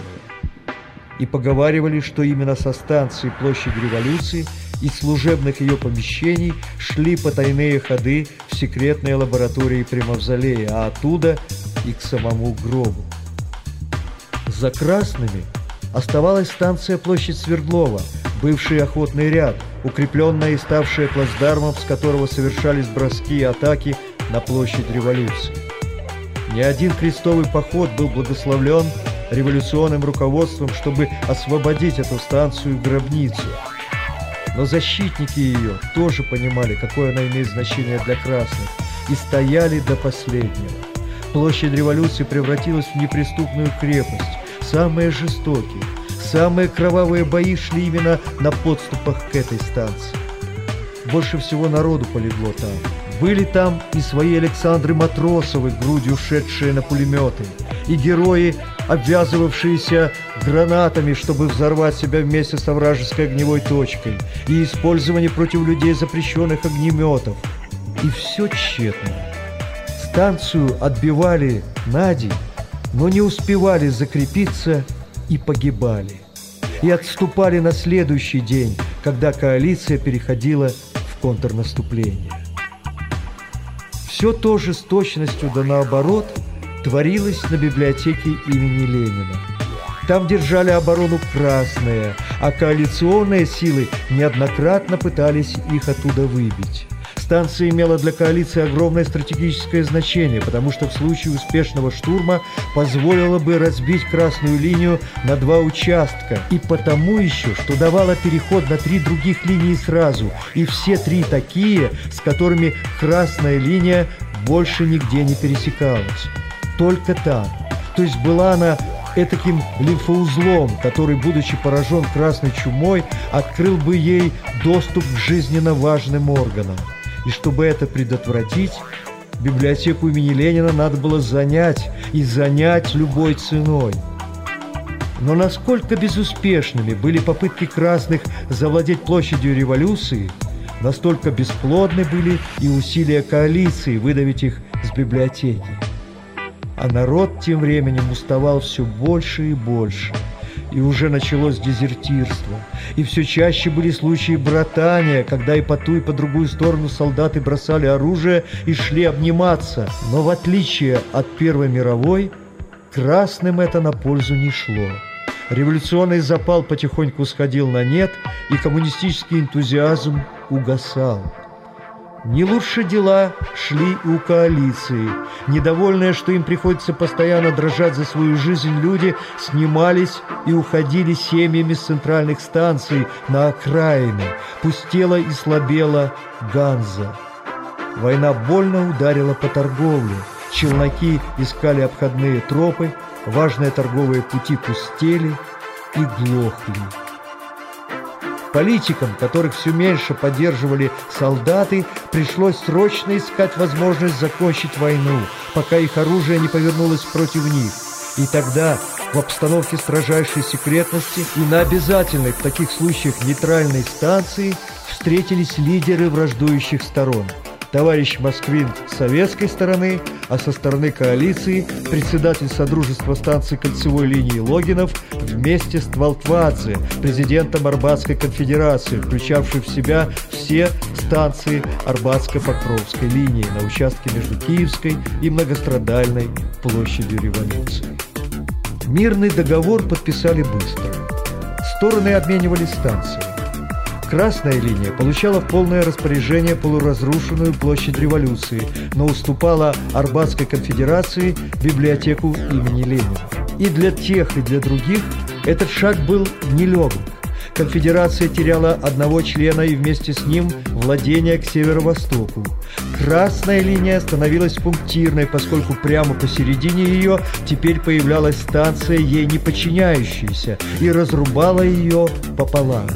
и поговаривали, что именно со станции площади революции и служебных ее помещений шли потайные ходы в секретные лаборатории при мавзолее, а оттуда и к самому гробу. За красными оставалась станция площадь Свердлова, бывший охотный ряд, укрепленная и ставшая плацдармом, с которого совершались броски и атаки на площадь революции. Ни один крестовый поход был благословлен революционным руководством, чтобы освободить эту станцию-гробницу. Но защитники ее тоже понимали, какое она имеет значение для красных, и стояли до последнего. Площадь революции превратилась в неприступную крепость. Самые жестокие, самые кровавые бои шли именно на подступах к этой станции. Больше всего народу полегло там, Были там и свои Александры Матросовы, грудью шедшие на пулеметы, и герои, обвязывавшиеся гранатами, чтобы взорвать себя вместе с вражеской огневой точкой, и использование против людей запрещенных огнеметов. И все тщетно. Станцию отбивали на день, но не успевали закрепиться и погибали. И отступали на следующий день, когда коалиция переходила в контрнаступление. Все то же с точностью да наоборот творилось на библиотеке имени Ленина. Там держали оборону красные, а коалиционные силы неоднократно пытались их оттуда выбить. Станция имела для коалиции огромное стратегическое значение, потому что в случае успешного штурма позволила бы разбить красную линию на два участка, и потому еще, что давала переход на три других линии сразу, и все три такие, с которыми красная линия больше нигде не пересекалась. Только там. То есть была она этаким лимфоузлом, который, будучи поражен красной чумой, открыл бы ей доступ к жизненно важным органам. И чтобы это предотвратить, библиотеку имени Ленина надо было занять и занять любой ценой. Но насколько безуспешными были попытки красных завладеть площадью революции, настолько бесплодны были и усилия коалиции выдавить их с библиотеки. А народ тем временем уставал все больше и больше – и уже началось дезертирство. И все чаще были случаи братания, когда и по ту, и по другую сторону солдаты бросали оружие и шли обниматься. Но в отличие от Первой мировой, красным это на пользу не шло. Революционный запал потихоньку сходил на нет, и коммунистический энтузиазм угасал. Не лучше дела шли у коалиции. Недовольные, что им приходится постоянно дрожать за свою жизнь, люди снимались и уходили семьями с центральных станций на окраины. Пустела и слабела Ганза. Война больно ударила по торговле. Челноки искали обходные тропы, важные торговые пути пустели и глохли. Политикам, которых все меньше поддерживали солдаты, пришлось срочно искать возможность закончить войну, пока их оружие не повернулось против них. И тогда, в обстановке строжайшей секретности и на обязательной в таких случаях нейтральной станции, встретились лидеры враждующих сторон – товарищ Москвин с советской стороны, а со стороны коалиции председатель Содружества станции кольцевой линии Логинов вместе с Твалтвадзе, президентом Арбатской конфедерации, включавший в себя все станции Арбатско-Покровской линии на участке между Киевской и многострадальной площадью революции. Мирный договор подписали быстро. Стороны обменивались станциями. Красная линия получала в полное распоряжение полуразрушенную площадь революции, но уступала Арбатской конфедерации библиотеку имени Ленина. И для тех, и для других этот шаг был нелегок. Конфедерация теряла одного члена и вместе с ним владение к северо-востоку. Красная линия становилась пунктирной, поскольку прямо посередине ее теперь появлялась станция, ей не подчиняющаяся, и разрубала ее пополам.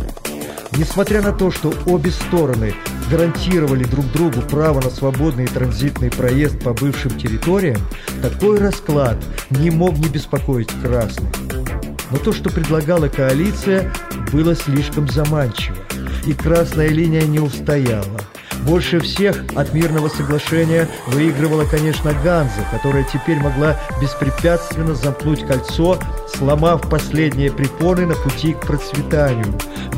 Несмотря на то, что обе стороны гарантировали друг другу право на свободный транзитный проезд по бывшим территориям, такой расклад не мог не беспокоить красных. Но то, что предлагала коалиция, было слишком заманчиво, и красная линия не устояла. Больше всех от мирного соглашения выигрывала, конечно, Ганза, которая теперь могла беспрепятственно замкнуть кольцо, сломав последние препоны на пути к процветанию.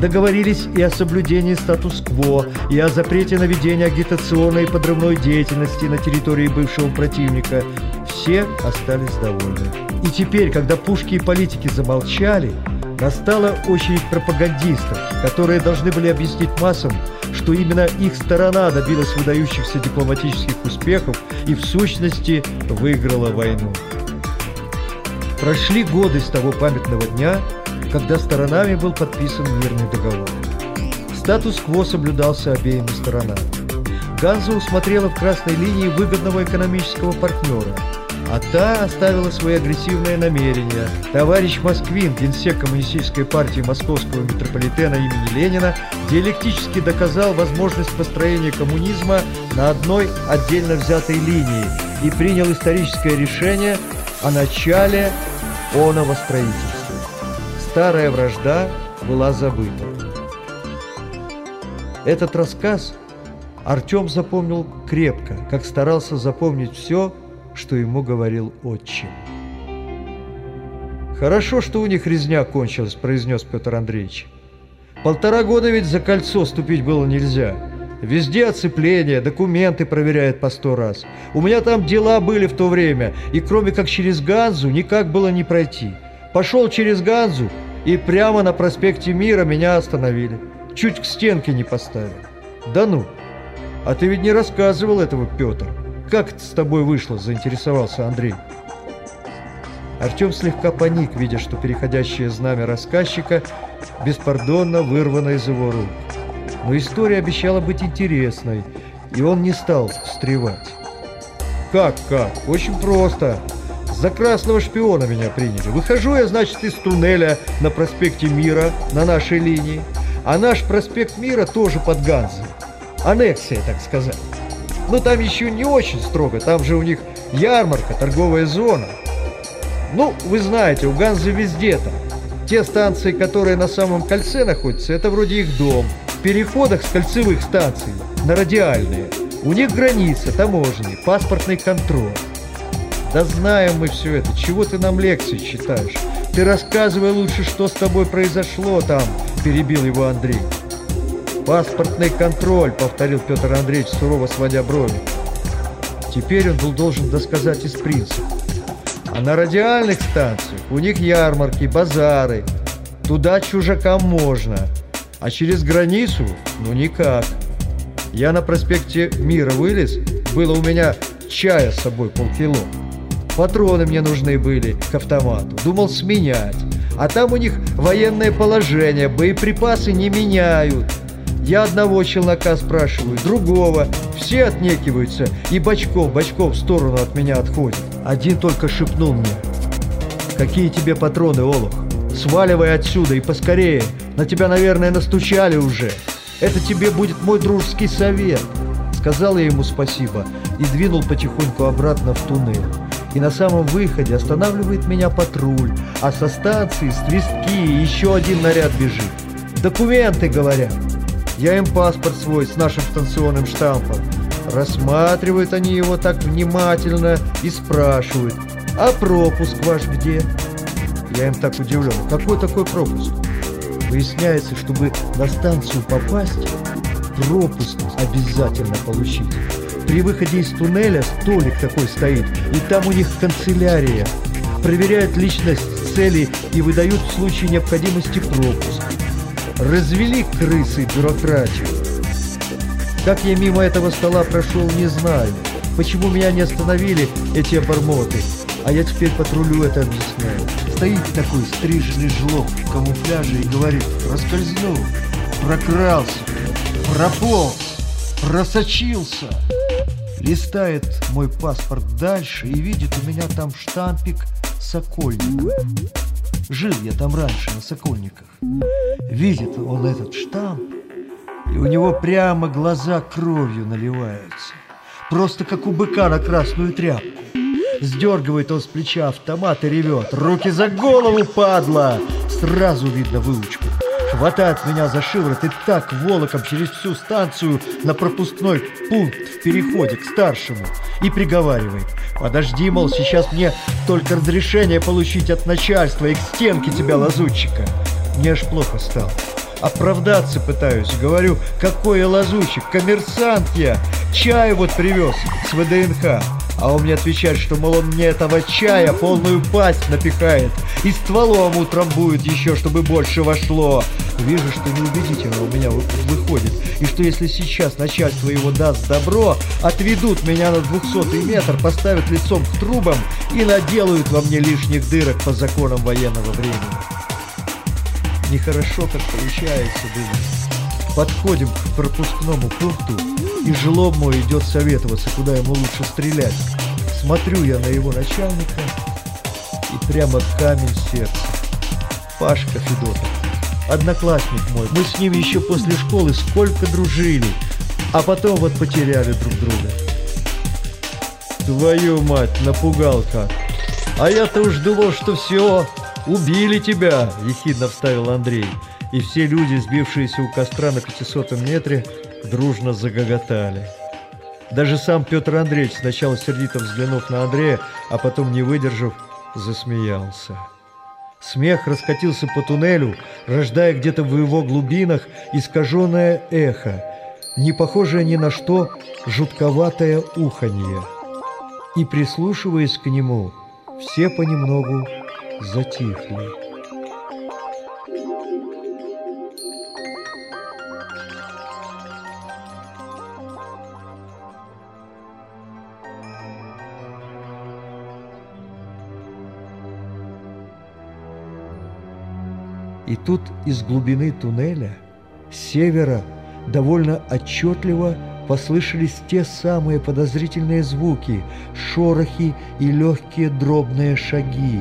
Договорились и о соблюдении статус-кво, и о запрете на ведение агитационной и подрывной деятельности на территории бывшего противника. Все остались довольны. И теперь, когда пушки и политики замолчали, настала очередь пропагандистов, которые должны были объяснить массам, что именно их сторона добилась выдающихся дипломатических успехов и в сущности выиграла войну. Прошли годы с того памятного дня, когда сторонами был подписан мирный договор. Статус-кво соблюдался обеими сторонами. Ганза усмотрела в красной линии выгодного экономического партнера. а та оставила свои агрессивные намерения. Товарищ Москвин, генсек Коммунистической партии Московского метрополитена имени Ленина, диалектически доказал возможность построения коммунизма на одной отдельно взятой линии и принял историческое решение о начале оного строительства. Старая вражда была забыта. Этот рассказ Артем запомнил крепко, как старался запомнить все, что ему говорил отчим. «Хорошо, что у них резня кончилась», – произнес Петр Андреевич. «Полтора года ведь за кольцо ступить было нельзя. Везде оцепление, документы проверяют по сто раз. У меня там дела были в то время, и кроме как через Ганзу никак было не пройти. Пошел через Ганзу, и прямо на проспекте Мира меня остановили. Чуть к стенке не поставили. Да ну! А ты ведь не рассказывал этого, Петр. Как это с тобой вышло?» – заинтересовался Андрей. Артем слегка паник, видя, что переходящее знамя рассказчика беспардонно вырвано из его рук. Но история обещала быть интересной, и он не стал встревать. «Как, как? Очень просто. За красного шпиона меня приняли. Выхожу я, значит, из туннеля на проспекте Мира, на нашей линии. А наш проспект Мира тоже под Ганзой. Аннексия, так сказать. Но там еще не очень строго, там же у них ярмарка, торговая зона. Ну, вы знаете, у Ганзы везде там. Те станции, которые на самом кольце находятся, это вроде их дом. В переходах с кольцевых станций на радиальные. У них граница, таможни, паспортный контроль. Да знаем мы все это, чего ты нам лекции читаешь? Ты рассказывай лучше, что с тобой произошло там, перебил его Андрей. «Паспортный контроль», — повторил Петр Андреевич, сурово сводя брови. Теперь он был должен досказать из принципа. А на радиальных станциях у них ярмарки, базары. Туда чужакам можно. А через границу, ну никак. Я на проспекте Мира вылез, было у меня чая с собой полкило. Патроны мне нужны были к автомату. Думал сменять. А там у них военное положение, боеприпасы не меняют. Я одного челнока спрашиваю, другого. Все отнекиваются и бочком, бочком в сторону от меня отходят. Один только шепнул мне. «Какие тебе патроны, Олух? Сваливай отсюда и поскорее. На тебя, наверное, настучали уже. Это тебе будет мой дружеский совет». Сказал я ему спасибо и двинул потихоньку обратно в туннель. И на самом выходе останавливает меня патруль, а со станции свистки и еще один наряд бежит. «Документы», говорят. Я им паспорт свой с нашим станционным штампом. Рассматривают они его так внимательно и спрашивают, а пропуск ваш где? Я им так удивлен, какой такой пропуск? Выясняется, чтобы на станцию попасть, пропуск обязательно получить. При выходе из туннеля столик такой стоит, и там у них канцелярия. Проверяют личность цели и выдают в случае необходимости пропуск развели крысы бюрократию. Как я мимо этого стола прошел, не знаю. Почему меня не остановили эти обормоты? А я теперь патрулю это объясняю. Стоит такой стриженный жлоб в камуфляже и говорит, раскользнул, прокрался, прополз, просочился. Листает мой паспорт дальше и видит у меня там штампик Сокольников. Жил я там раньше, на Сокольниках. Видит он этот штамп, и у него прямо глаза кровью наливаются. Просто как у быка на красную тряпку. Сдергивает он с плеча автомат и ревет. «Руки за голову, падла!» Сразу видно выучку. Хватает меня за шиворот и так волоком через всю станцию на пропускной пункт в переходе к старшему. И приговаривает. Подожди, мол, сейчас мне только разрешение получить от начальства и к стенке тебя, лазутчика. Мне аж плохо стало. Оправдаться пытаюсь. Говорю, какой я лазутчик, коммерсант я. Чай вот привез с ВДНХ. А он мне отвечает, что, мол, он мне этого чая полную пасть напихает. И стволом утрамбует еще, чтобы больше вошло. Вижу, что неубедительно у меня выходит. И что если сейчас начальство его даст добро, отведут меня на двухсотый метр, поставят лицом к трубам и наделают во мне лишних дырок по законам военного времени. Нехорошо как получается, думаю. Подходим к пропускному пункту, и Жилоб мой идет советоваться, куда ему лучше стрелять. Смотрю я на его начальника, и прямо камень в сердце. Пашка Федотов, одноклассник мой, мы с ним еще после школы сколько дружили, а потом вот потеряли друг друга. Твою мать, напугал как. А я-то уж думал, что все, убили тебя, ехидно вставил Андрей. И все люди, сбившиеся у костра на 500 метре, дружно загоготали. Даже сам Петр Андреевич, сначала сердито взглянув на Андрея, а потом, не выдержав, засмеялся. Смех раскатился по туннелю, рождая где-то в его глубинах искаженное эхо, не похожее ни на что жутковатое уханье. И, прислушиваясь к нему, все понемногу затихли. И тут из глубины туннеля, с севера, довольно отчетливо послышались те самые подозрительные звуки, шорохи и легкие дробные шаги.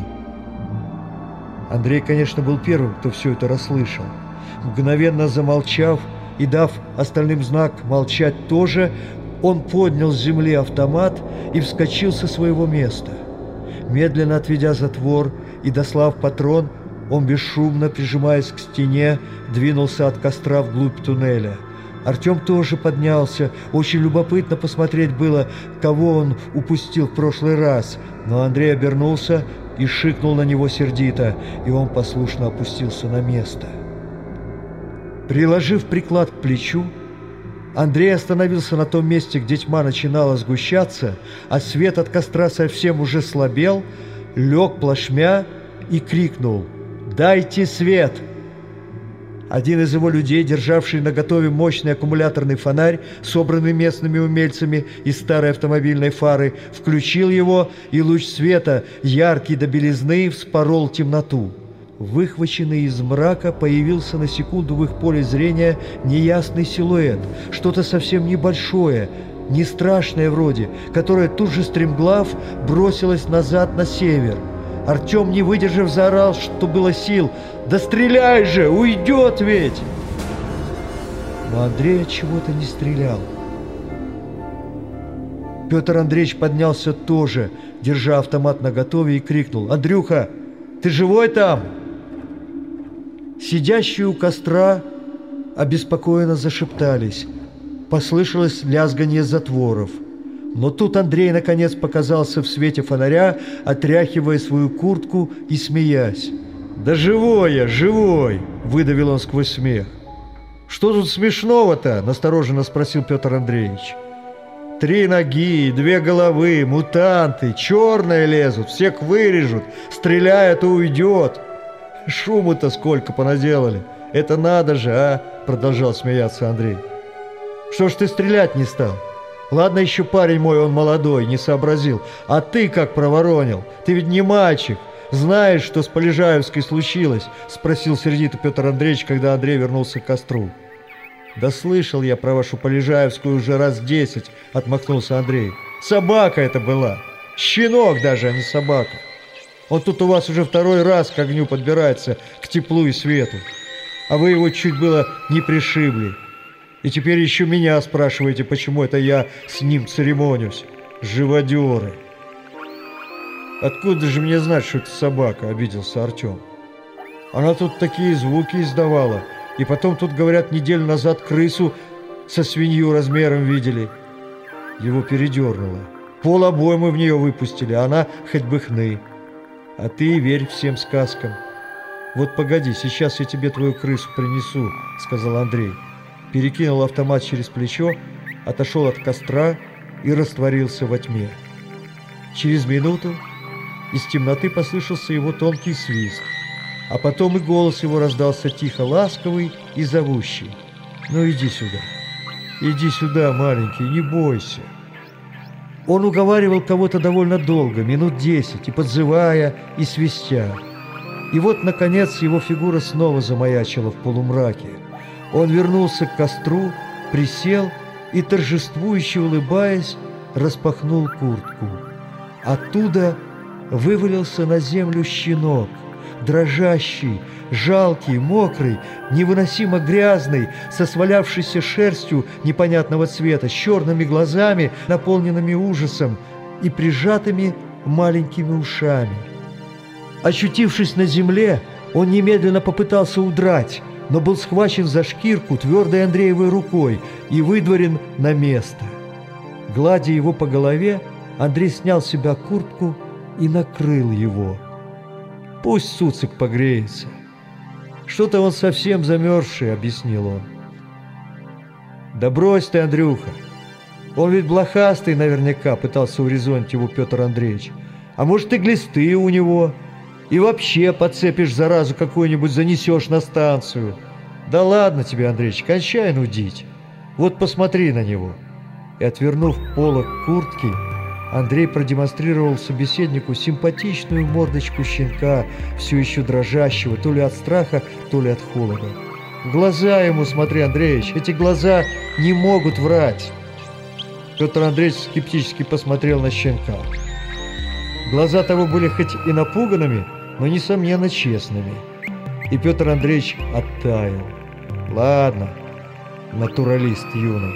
Андрей, конечно, был первым, кто все это расслышал. Мгновенно замолчав и дав остальным знак молчать тоже, он поднял с земли автомат и вскочил со своего места. Медленно отведя затвор и дослав патрон, он бесшумно, прижимаясь к стене, двинулся от костра вглубь туннеля. Артем тоже поднялся. Очень любопытно посмотреть было, кого он упустил в прошлый раз. Но Андрей обернулся и шикнул на него сердито, и он послушно опустился на место. Приложив приклад к плечу, Андрей остановился на том месте, где тьма начинала сгущаться, а свет от костра совсем уже слабел, лег плашмя и крикнул — «Дайте свет!» Один из его людей, державший на готове мощный аккумуляторный фонарь, собранный местными умельцами из старой автомобильной фары, включил его, и луч света, яркий до белизны, вспорол темноту. Выхваченный из мрака появился на секунду в их поле зрения неясный силуэт, что-то совсем небольшое, не страшное вроде, которое тут же стремглав бросилось назад на север – Артем, не выдержав, заорал, что было сил. «Да стреляй же! Уйдет ведь!» Но Андрей от чего-то не стрелял. Петр Андреевич поднялся тоже, держа автомат наготове, и крикнул. «Андрюха, ты живой там?» Сидящие у костра обеспокоенно зашептались. Послышалось лязганье затворов. Но тут Андрей наконец показался в свете фонаря, отряхивая свою куртку и смеясь. «Да живой я, живой!» – выдавил он сквозь смех. «Что тут смешного-то?» – настороженно спросил Петр Андреевич. «Три ноги, две головы, мутанты, черные лезут, всех вырежут, стреляет и уйдет. Шуму-то сколько понаделали, это надо же, а?» – продолжал смеяться Андрей. «Что ж ты стрелять не стал?» Ладно еще парень мой, он молодой, не сообразил. А ты как проворонил? Ты ведь не мальчик. Знаешь, что с Полежаевской случилось?» – спросил сердито Петр Андреевич, когда Андрей вернулся к костру. «Да слышал я про вашу Полежаевскую уже раз десять», – отмахнулся Андрей. «Собака это была. Щенок даже, а не собака. Он тут у вас уже второй раз к огню подбирается, к теплу и свету. А вы его чуть было не пришибли. И теперь еще меня спрашиваете, почему это я с ним церемонюсь. Живодеры. Откуда же мне знать, что это собака, обиделся Артем. Она тут такие звуки издавала. И потом тут, говорят, неделю назад крысу со свинью размером видели. Его передернуло. Пол обоймы в нее выпустили, а она хоть бы хны. А ты верь всем сказкам. Вот погоди, сейчас я тебе твою крысу принесу, сказал Андрей перекинул автомат через плечо, отошел от костра и растворился во тьме. Через минуту из темноты послышался его тонкий свист, а потом и голос его раздался тихо ласковый и зовущий. «Ну иди сюда, иди сюда, маленький, не бойся». Он уговаривал кого-то довольно долго, минут десять, и подзывая, и свистя. И вот, наконец, его фигура снова замаячила в полумраке. Он вернулся к костру, присел и, торжествующе улыбаясь, распахнул куртку. Оттуда вывалился на землю щенок, дрожащий, жалкий, мокрый, невыносимо грязный, со свалявшейся шерстью непонятного цвета, с черными глазами, наполненными ужасом и прижатыми маленькими ушами. Очутившись на земле, он немедленно попытался удрать, но был схвачен за шкирку твердой Андреевой рукой и выдворен на место. Гладя его по голове, Андрей снял с себя куртку и накрыл его. Пусть Суцик погреется. Что-то он совсем замерзший, объяснил он. Да брось ты, Андрюха. Он ведь блохастый наверняка, пытался урезонить его Петр Андреевич. А может и глисты у него. И вообще подцепишь заразу какую-нибудь, занесешь на станцию. Да ладно тебе, Андреевич, кончай нудить. Вот посмотри на него. И отвернув полок куртки, Андрей продемонстрировал собеседнику симпатичную мордочку щенка, все еще дрожащего, то ли от страха, то ли от холода. Глаза ему, смотри, Андреевич, эти глаза не могут врать. Петр Андреевич скептически посмотрел на щенка. Глаза того были хоть и напуганными, но, несомненно, честными. И Петр Андреевич оттаял. Ладно, натуралист юный.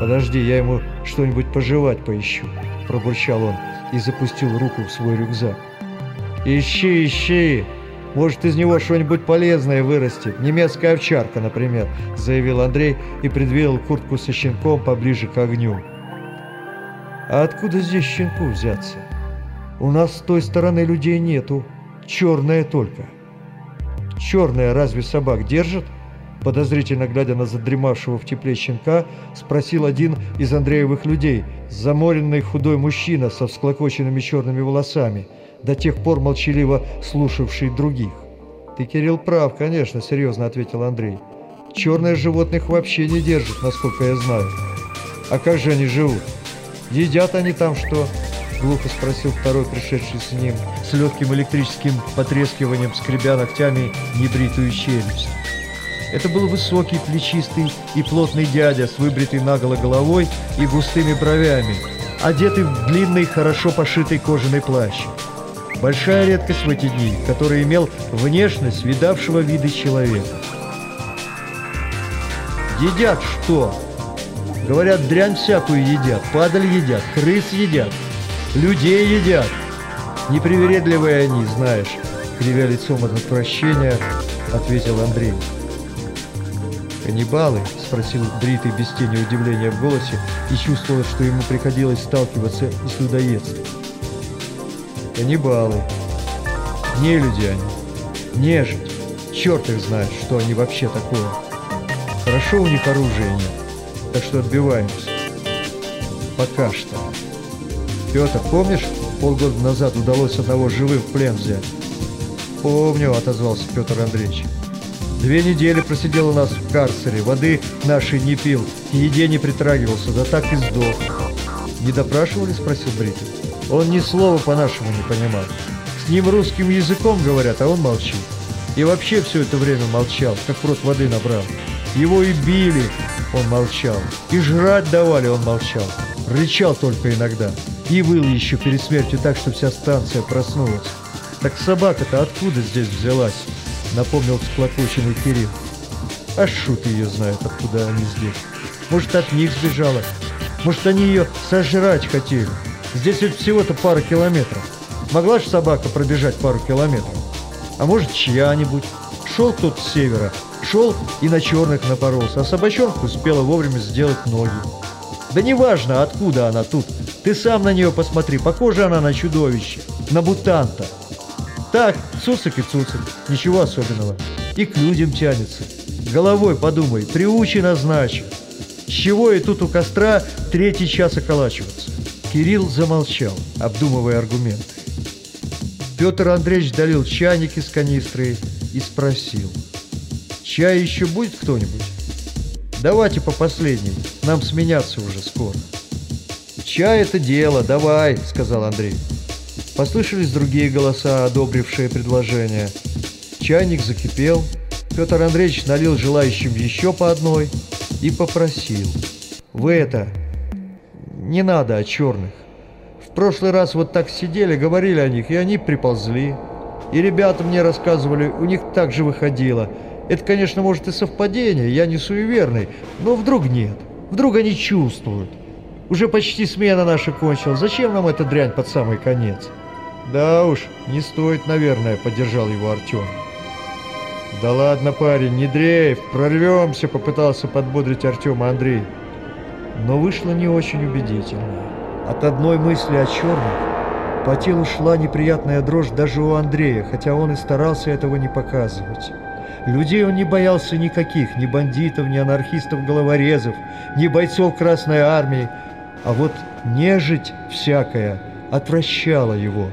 Подожди, я ему что-нибудь пожевать поищу пробурчал он и запустил руку в свой рюкзак. «Ищи, ищи! Может, из него что-нибудь полезное вырастет. Немецкая овчарка, например», — заявил Андрей и придвинул куртку со щенком поближе к огню. «А откуда здесь щенку взяться? У нас с той стороны людей нету, черная только». «Черная разве собак держат?» Подозрительно глядя на задремавшего в тепле щенка, спросил один из Андреевых людей, заморенный худой мужчина со всклокоченными черными волосами, до тех пор молчаливо слушавший других. «Ты, Кирилл, прав, конечно», — серьезно ответил Андрей. «Черные животных вообще не держат, насколько я знаю. А как же они живут? Едят они там что?» — глухо спросил второй, пришедший с ним, с легким электрическим потрескиванием, скребя ногтями небритую челюсть. Это был высокий, плечистый и плотный дядя с выбритой наголо головой и густыми бровями, одетый в длинный, хорошо пошитый кожаный плащ. Большая редкость в эти дни, который имел внешность видавшего виды человека. Едят что? Говорят, дрянь всякую едят, падаль едят, крыс едят, людей едят. Непривередливые они, знаешь, кривя лицом от отвращения, ответил Андрей. «Каннибалы?» – спросил Бритый без тени удивления в голосе и чувствовал, что ему приходилось сталкиваться с людоедством. «Каннибалы. Не люди они. Нежить. Черт их знает, что они вообще такое. Хорошо у них оружия нет, так что отбиваемся. Пока что. Петр, помнишь, полгода назад удалось одного живым в плен взять?» «Помню», — отозвался Петр Андреевич. Две недели просидел у нас в карцере, воды нашей не пил, к еде не притрагивался, да так и сдох. «Не допрашивали?» – спросил Бритин. Он ни слова по-нашему не понимал. С ним русским языком говорят, а он молчит. И вообще все это время молчал, как в рот воды набрал. Его и били, он молчал. И жрать давали, он молчал. Рычал только иногда. И выл еще перед смертью так, что вся станция проснулась. Так собака-то откуда здесь взялась? напомнил всклокоченный Кирилл. А шут ее знает, откуда они здесь. Может, от них сбежала. Может, они ее сожрать хотели. Здесь ведь всего-то пара километров. Могла же собака пробежать пару километров? А может, чья-нибудь? Шел кто-то с севера, шел и на черных напоролся, а собачонка успела вовремя сделать ноги. Да неважно, откуда она тут. Ты сам на нее посмотри, похожа она на чудовище, на бутанта. Так, цуцик и цуцик, ничего особенного. И к людям тянется. Головой подумай, приучи значит. С чего и тут у костра третий час околачиваться? Кирилл замолчал, обдумывая аргументы. Петр Андреевич долил чайник из канистры и спросил. «Чай еще будет кто-нибудь?» «Давайте по последней, нам сменяться уже скоро». «Чай — это дело, давай», — сказал Андрей. Послышались другие голоса, одобрившие предложение. Чайник закипел. Петр Андреевич налил желающим еще по одной и попросил. «Вы это... Не надо о черных. В прошлый раз вот так сидели, говорили о них, и они приползли. И ребята мне рассказывали, у них так же выходило. Это, конечно, может и совпадение, я не суеверный, но вдруг нет. Вдруг они чувствуют. Уже почти смена наша кончилась. Зачем нам эта дрянь под самый конец? Да уж, не стоит, наверное, поддержал его Артем. Да ладно, парень, не дрейф, прорвемся, попытался подбодрить Артема Андрей. Но вышло не очень убедительно. От одной мысли о черных по телу шла неприятная дрожь даже у Андрея, хотя он и старался этого не показывать. Людей он не боялся никаких, ни бандитов, ни анархистов-головорезов, ни бойцов Красной Армии, а вот нежить всякая отвращала его.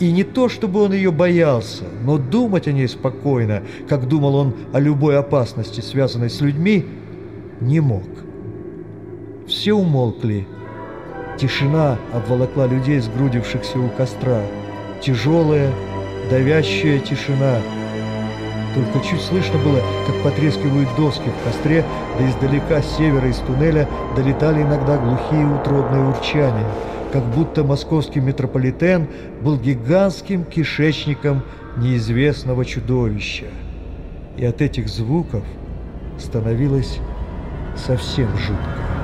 И не то, чтобы он ее боялся, но думать о ней спокойно, как думал он о любой опасности, связанной с людьми, не мог. Все умолкли. Тишина обволокла людей, сгрудившихся у костра. Тяжелая, давящая тишина – только чуть слышно было, как потрескивают доски в костре, да издалека с севера из туннеля долетали иногда глухие утробные урчания, как будто московский метрополитен был гигантским кишечником неизвестного чудовища. И от этих звуков становилось совсем жутко.